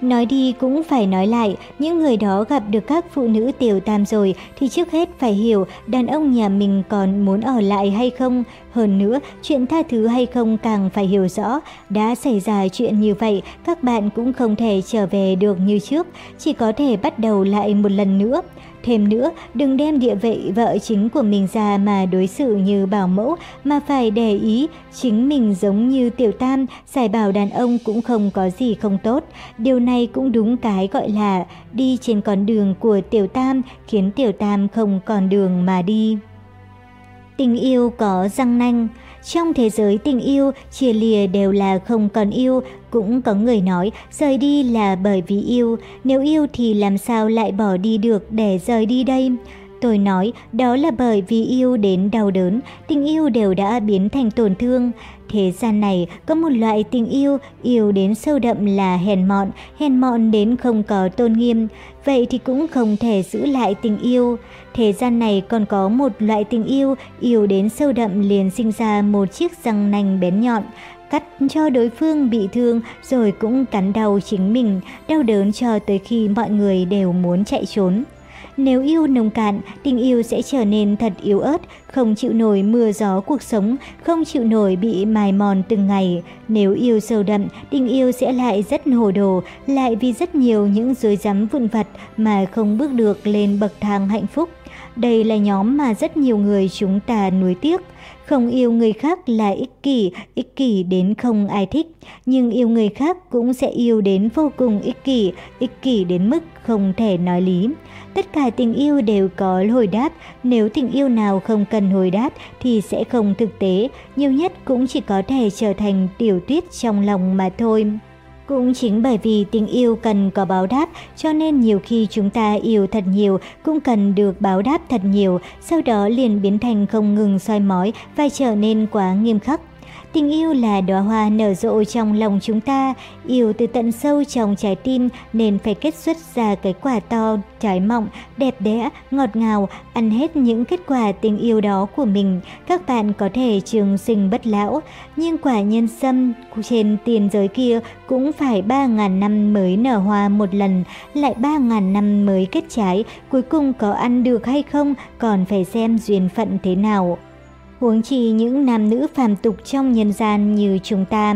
Nói đi cũng phải nói lại, những người đó gặp được các phụ nữ tiểu tam rồi thì trước hết phải hiểu đàn ông nhà mình còn muốn ở lại hay không. Hơn nữa, chuyện tha thứ hay không càng phải hiểu rõ. Đã xảy ra chuyện như vậy, các bạn cũng không thể trở về được như trước, chỉ có thể bắt đầu lại một lần nữa. Thêm nữa, đừng đem địa vị vợ chính của mình ra mà đối xử như bảo mẫu, mà phải để ý chính mình giống như tiểu tam, giải bảo đàn ông cũng không có gì không tốt. Điều này cũng đúng cái gọi là đi trên con đường của tiểu tam, khiến tiểu tam không còn đường mà đi. Tình yêu có răng nanh. Trong thế giới tình yêu, chia lìa đều là không còn yêu, cũng có người nói rời đi là bởi vì yêu, nếu yêu thì làm sao lại bỏ đi được để rời đi đây? Tôi nói đó là bởi vì yêu đến đau đớn, tình yêu đều đã biến thành tổn thương. Thế gian này có một loại tình yêu, yêu đến sâu đậm là hèn mọn, hèn mọn đến không có tôn nghiêm. Vậy thì cũng không thể giữ lại tình yêu. Thế gian này còn có một loại tình yêu, yêu đến sâu đậm liền sinh ra một chiếc răng nanh bén nhọn, cắt cho đối phương bị thương rồi cũng cắn đau chính mình, đau đớn cho tới khi mọi người đều muốn chạy trốn. Nếu yêu nồng cạn, tình yêu sẽ trở nên thật yếu ớt, không chịu nổi mưa gió cuộc sống, không chịu nổi bị mài mòn từng ngày. Nếu yêu sâu đậm, tình yêu sẽ lại rất hồ đồ, lại vì rất nhiều những dối rắm vụn vặt mà không bước được lên bậc thang hạnh phúc. Đây là nhóm mà rất nhiều người chúng ta nuối tiếc. Không yêu người khác là ích kỷ, ích kỷ đến không ai thích. Nhưng yêu người khác cũng sẽ yêu đến vô cùng ích kỷ, ích kỷ đến mức không thể nói lý. Tất cả tình yêu đều có hồi đáp, nếu tình yêu nào không cần hồi đáp thì sẽ không thực tế, nhiều nhất cũng chỉ có thể trở thành tiểu tuyết trong lòng mà thôi. Cũng chính bởi vì tình yêu cần có báo đáp, cho nên nhiều khi chúng ta yêu thật nhiều cũng cần được báo đáp thật nhiều, sau đó liền biến thành không ngừng soi mói và trở nên quá nghiêm khắc. Tình yêu là đóa hoa nở rộ trong lòng chúng ta, yêu từ tận sâu trong trái tim nên phải kết xuất ra cái quả to, trái mọng, đẹp đẽ, ngọt ngào, ăn hết những kết quả tình yêu đó của mình. Các bạn có thể trường sinh bất lão, nhưng quả nhân sâm trên tiền giới kia cũng phải 3.000 năm mới nở hoa một lần, lại 3.000 năm mới kết trái, cuối cùng có ăn được hay không còn phải xem duyên phận thế nào huống chi những nam nữ phàm tục trong nhân gian như chúng ta.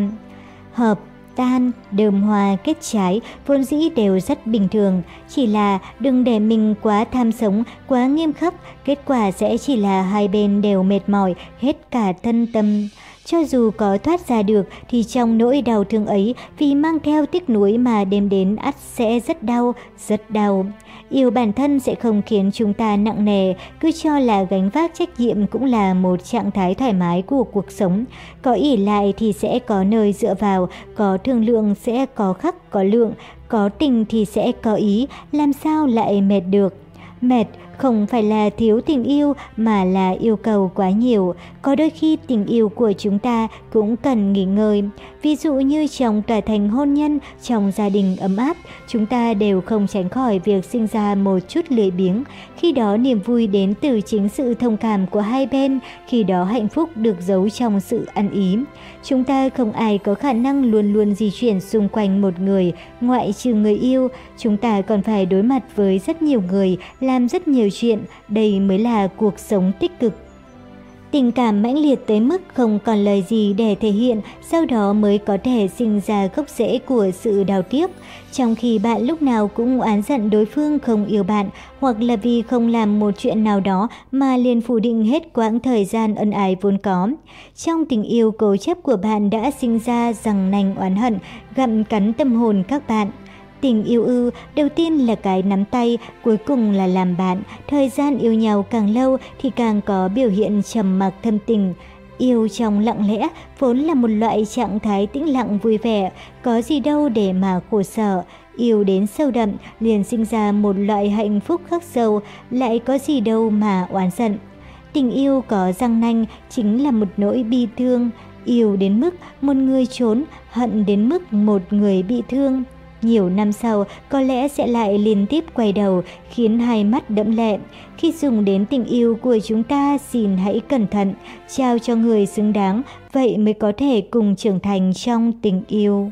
Hợp, tan, đơm hoa, kết trái vốn dĩ đều rất bình thường, chỉ là đừng để mình quá tham sống, quá nghiêm khắc, kết quả sẽ chỉ là hai bên đều mệt mỏi, hết cả thân tâm. Cho dù có thoát ra được thì trong nỗi đau thương ấy vì mang theo tiếc nuối mà đem đến ắt sẽ rất đau, rất đau. Yêu bản thân sẽ không khiến chúng ta nặng nề, cứ cho là gánh vác trách nhiệm cũng là một trạng thái thoải mái của cuộc sống. Có ỉ lại thì sẽ có nơi dựa vào, có thương lượng sẽ có khắc có lượng, có tình thì sẽ có ý, làm sao lại mệt được. Mệt không phải là thiếu tình yêu mà là yêu cầu quá nhiều. Có đôi khi tình yêu của chúng ta cũng cần nghỉ ngơi. Ví dụ như trong tòa thành hôn nhân, trong gia đình ấm áp, chúng ta đều không tránh khỏi việc sinh ra một chút lười biếng. Khi đó niềm vui đến từ chính sự thông cảm của hai bên, khi đó hạnh phúc được giấu trong sự ăn ý. Chúng ta không ai có khả năng luôn luôn di chuyển xung quanh một người, ngoại trừ người yêu. Chúng ta còn phải đối mặt với rất nhiều người, làm rất nhiều chuyện, đây mới là cuộc sống tích cực Tình cảm mãnh liệt tới mức không còn lời gì để thể hiện, sau đó mới có thể sinh ra gốc rễ của sự đào tiếc. Trong khi bạn lúc nào cũng oán giận đối phương không yêu bạn, hoặc là vì không làm một chuyện nào đó mà liền phủ định hết quãng thời gian ân ái vốn có. Trong tình yêu cố chấp của bạn đã sinh ra rằng nành oán hận, gặm cắn tâm hồn các bạn. Tình yêu ư, đầu tiên là cái nắm tay, cuối cùng là làm bạn. Thời gian yêu nhau càng lâu thì càng có biểu hiện trầm mặc thâm tình. Yêu trong lặng lẽ vốn là một loại trạng thái tĩnh lặng vui vẻ, có gì đâu để mà khổ sở. Yêu đến sâu đậm liền sinh ra một loại hạnh phúc khắc sâu, lại có gì đâu mà oán giận. Tình yêu có răng nanh chính là một nỗi bi thương, yêu đến mức một người trốn, hận đến mức một người bị thương. Nhiều năm sau, có lẽ sẽ lại liên tiếp quay đầu, khiến hai mắt đẫm lệ. Khi dùng đến tình yêu của chúng ta, xin hãy cẩn thận, trao cho người xứng đáng, vậy mới có thể cùng trưởng thành trong tình yêu.